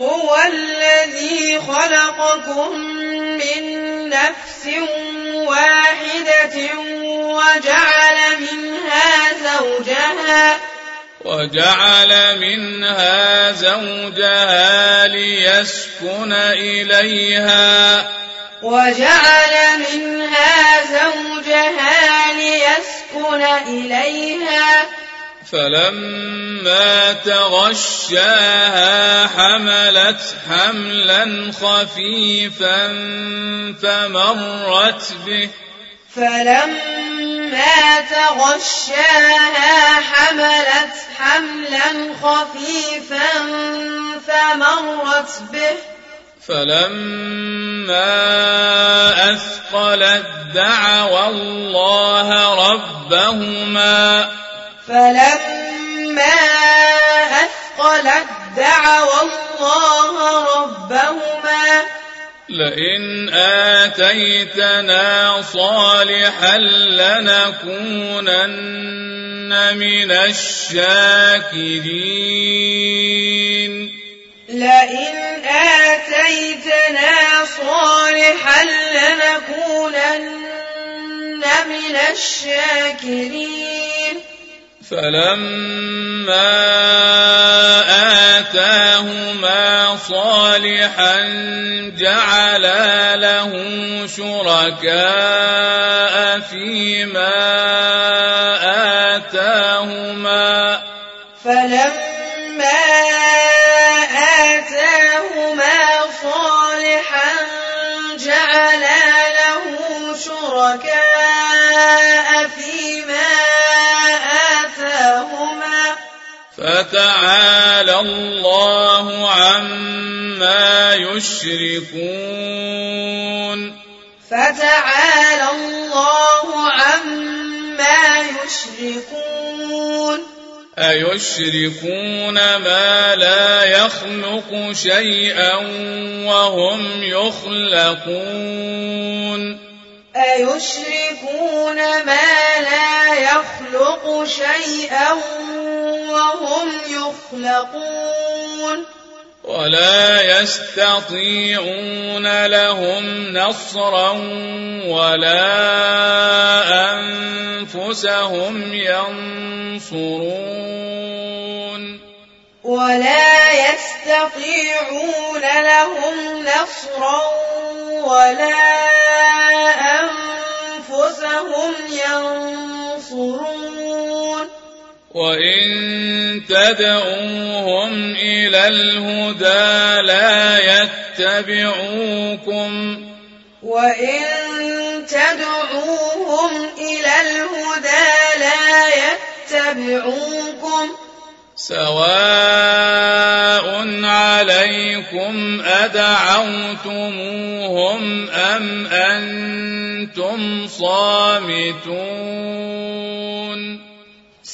هو الذي خلقكم من نفس واحدة وجعل منها زوجها وجعل منها زوجها ليسكن إليها. وجعل منها زوجها ليسكن إليها. فلما تغشاها حملت حملا خفيفا فمرت به. فلما تغشاها حملت حملا خفيفا فمرت به. فلما أثقلت دعوى الله ربهما. فلما أثقلت دعوى الله ربهما لئن آتيتنا صالحا لنكونن من الشاكرين لئن آتيتنا صالحا لنكونن من الشاكرين فلما آتاهما صالحا جعلا له شركاء فيما يشركون فتعالى الله عما يشركون. أيشركون ما لا يخلق شيئا وهم يخلقون. أيشركون ما لا يخلق شيئا وهم يخلقون. ولا يستطيعون لهم نصرا ولا أنفسهم ينصرون. ولا يستطيعون لهم نصرا ولا أنفسهم ينصرون. وإن تدعوهم إلى الهدى لا يتبعوكم وإن تدعوهم إلى الهدى لا يتبعوكم سواء عليكم أدعوتموهم أم أنتم صامتون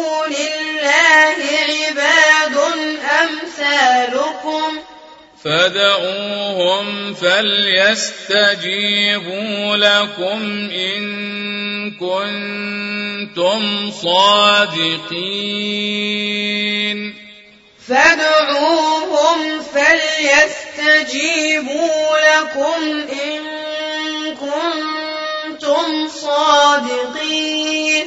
دون الله عباد أمثالكم. فدعوهم فليستجيبوا لكم إن كنتم صادقين. فادعوهم فليستجيبوا لكم إن كنتم صادقين.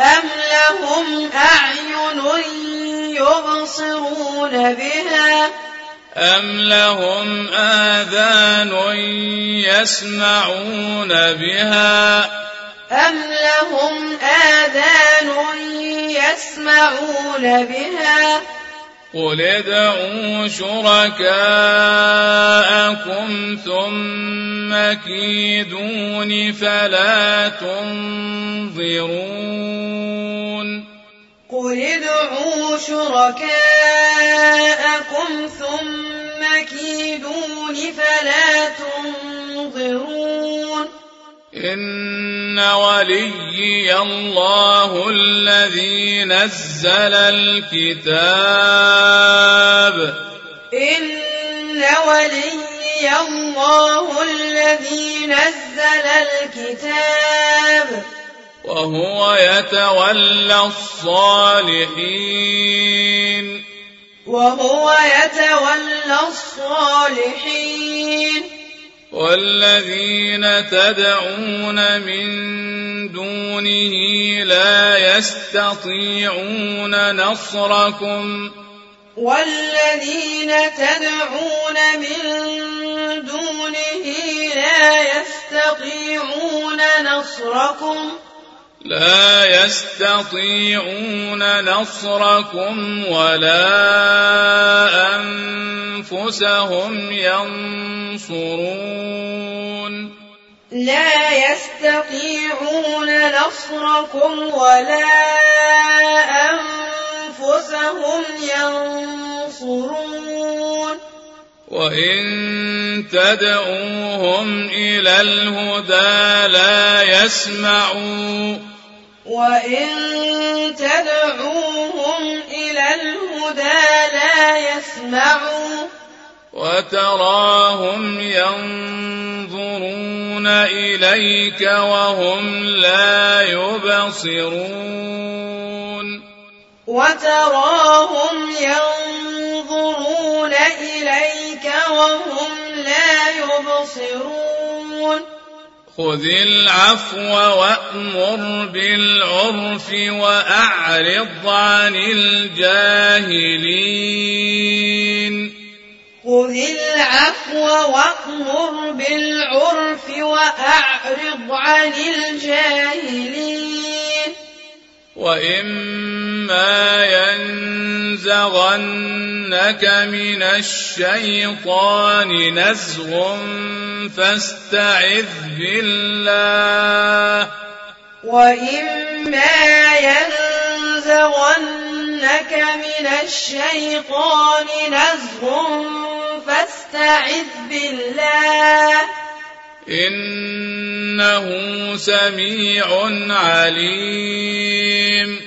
أم لهم أعين يبصرون بها أم لهم آذان يسمعون بها أم لهم آذان يسمعون بها قل ادعوا شركاءكم ثم كيدون فلا تنظرون قل ادعوا شركاءكم ثم كيدون فلا تنظرون إن وليي الله الذي نزل الكتاب إن وليي الله الذي نزل الكتاب وهو يتولى الصالحين وهو يتولى الصالحين والذين تدعون من دونه لا يستطيعون نصركم. والذين تدعون من دونه لا يستطيعون نصركم. لا يستطيعون نصركم ولا أنفسهم ينصرون. لا يستطيعون نصركم ولا أنفسهم ينصرون. وإن تدعوهم إلى الهدى لا يسمعوا وإن تدعوهم إلى الهدى لا يسمعوا وتراهم ينظرون إليك وهم لا يبصرون وتراهم ينظرون إليك وهم لا يبصرون. خذ العفو وأمر بالعرف وأعرض عن الجاهلين. خذ العفو وأمر بالعرف وأعرض عن الجاهلين. وإما ينزغنك من الشيطان نزغ فاستعذ بالله وإما ينزغنك من الشيطان نزغ فاستعذ بالله إنه سميع عليم.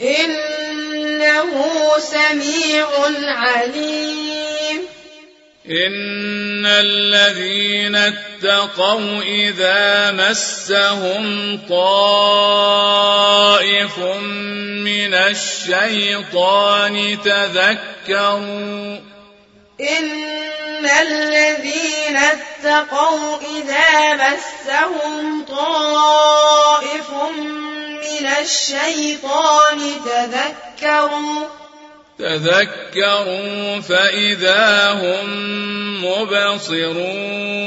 إنه سميع عليم. إن الذين اتقوا إذا مسهم طائف من الشيطان تذكروا إن الذين اتقوا إذا مسهم طائف من الشيطان تذكروا تذكروا فإذا هم مبصرون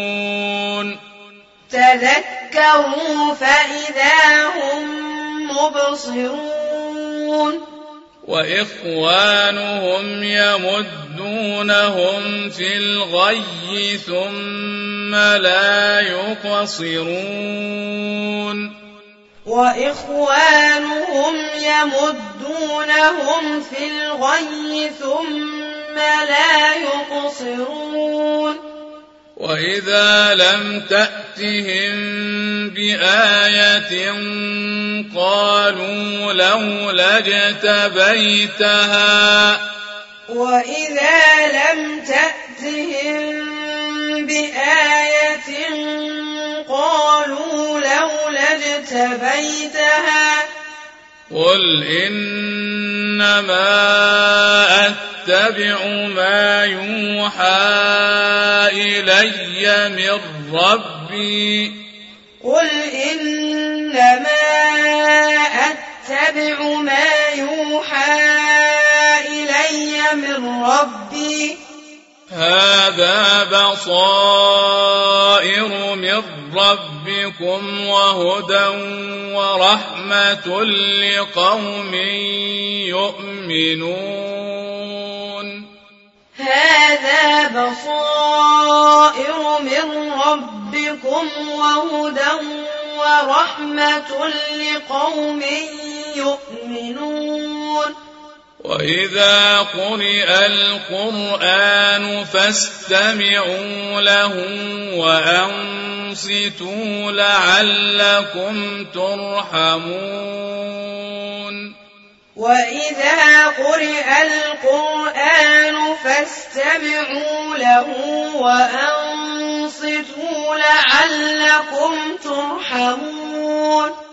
تذكروا فإذا هم مبصرون وإخوانهم يمدونهم في الغي ثم لا يقصرون. وإخوانهم يمدونهم في الغي ثم لا يقصرون. وإذا لم تأتهم بآية قالوا لولا اجتبيتها وإذا لم تأتهم بآية قالوا لولا اجتبيتها قل إنما أتبع ما يوحى إلي من ربي قل إنما أتبع ما يوحى إلي من ربي هذا بصائر من ربكم وهدى ورحمة لقوم يؤمنون. هذا بصائر من ربكم وهدى ورحمة لقوم يؤمنون. وإذا قرئ القرآن فاستمعوا له وأنصتوا لعلكم ترحمون. وإذا قرئ القرآن فاستمعوا له وأنصتوا لعلكم ترحمون.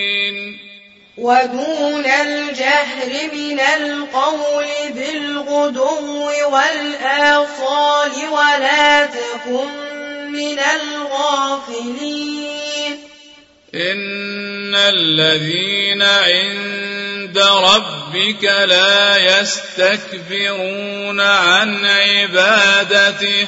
ودون الجهر من القول بالغدو والآصال ولا تكن من الغافلين. إن الذين عند ربك لا يستكبرون عن عبادته.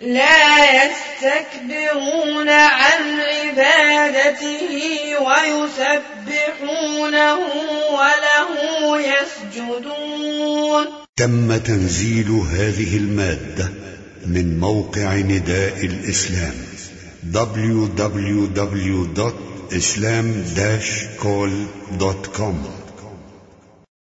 لا يستكبرون عن عبادته ويسبحونه وله يسجدون. تم تنزيل هذه المادة من موقع نداء الإسلام www.islam-call.com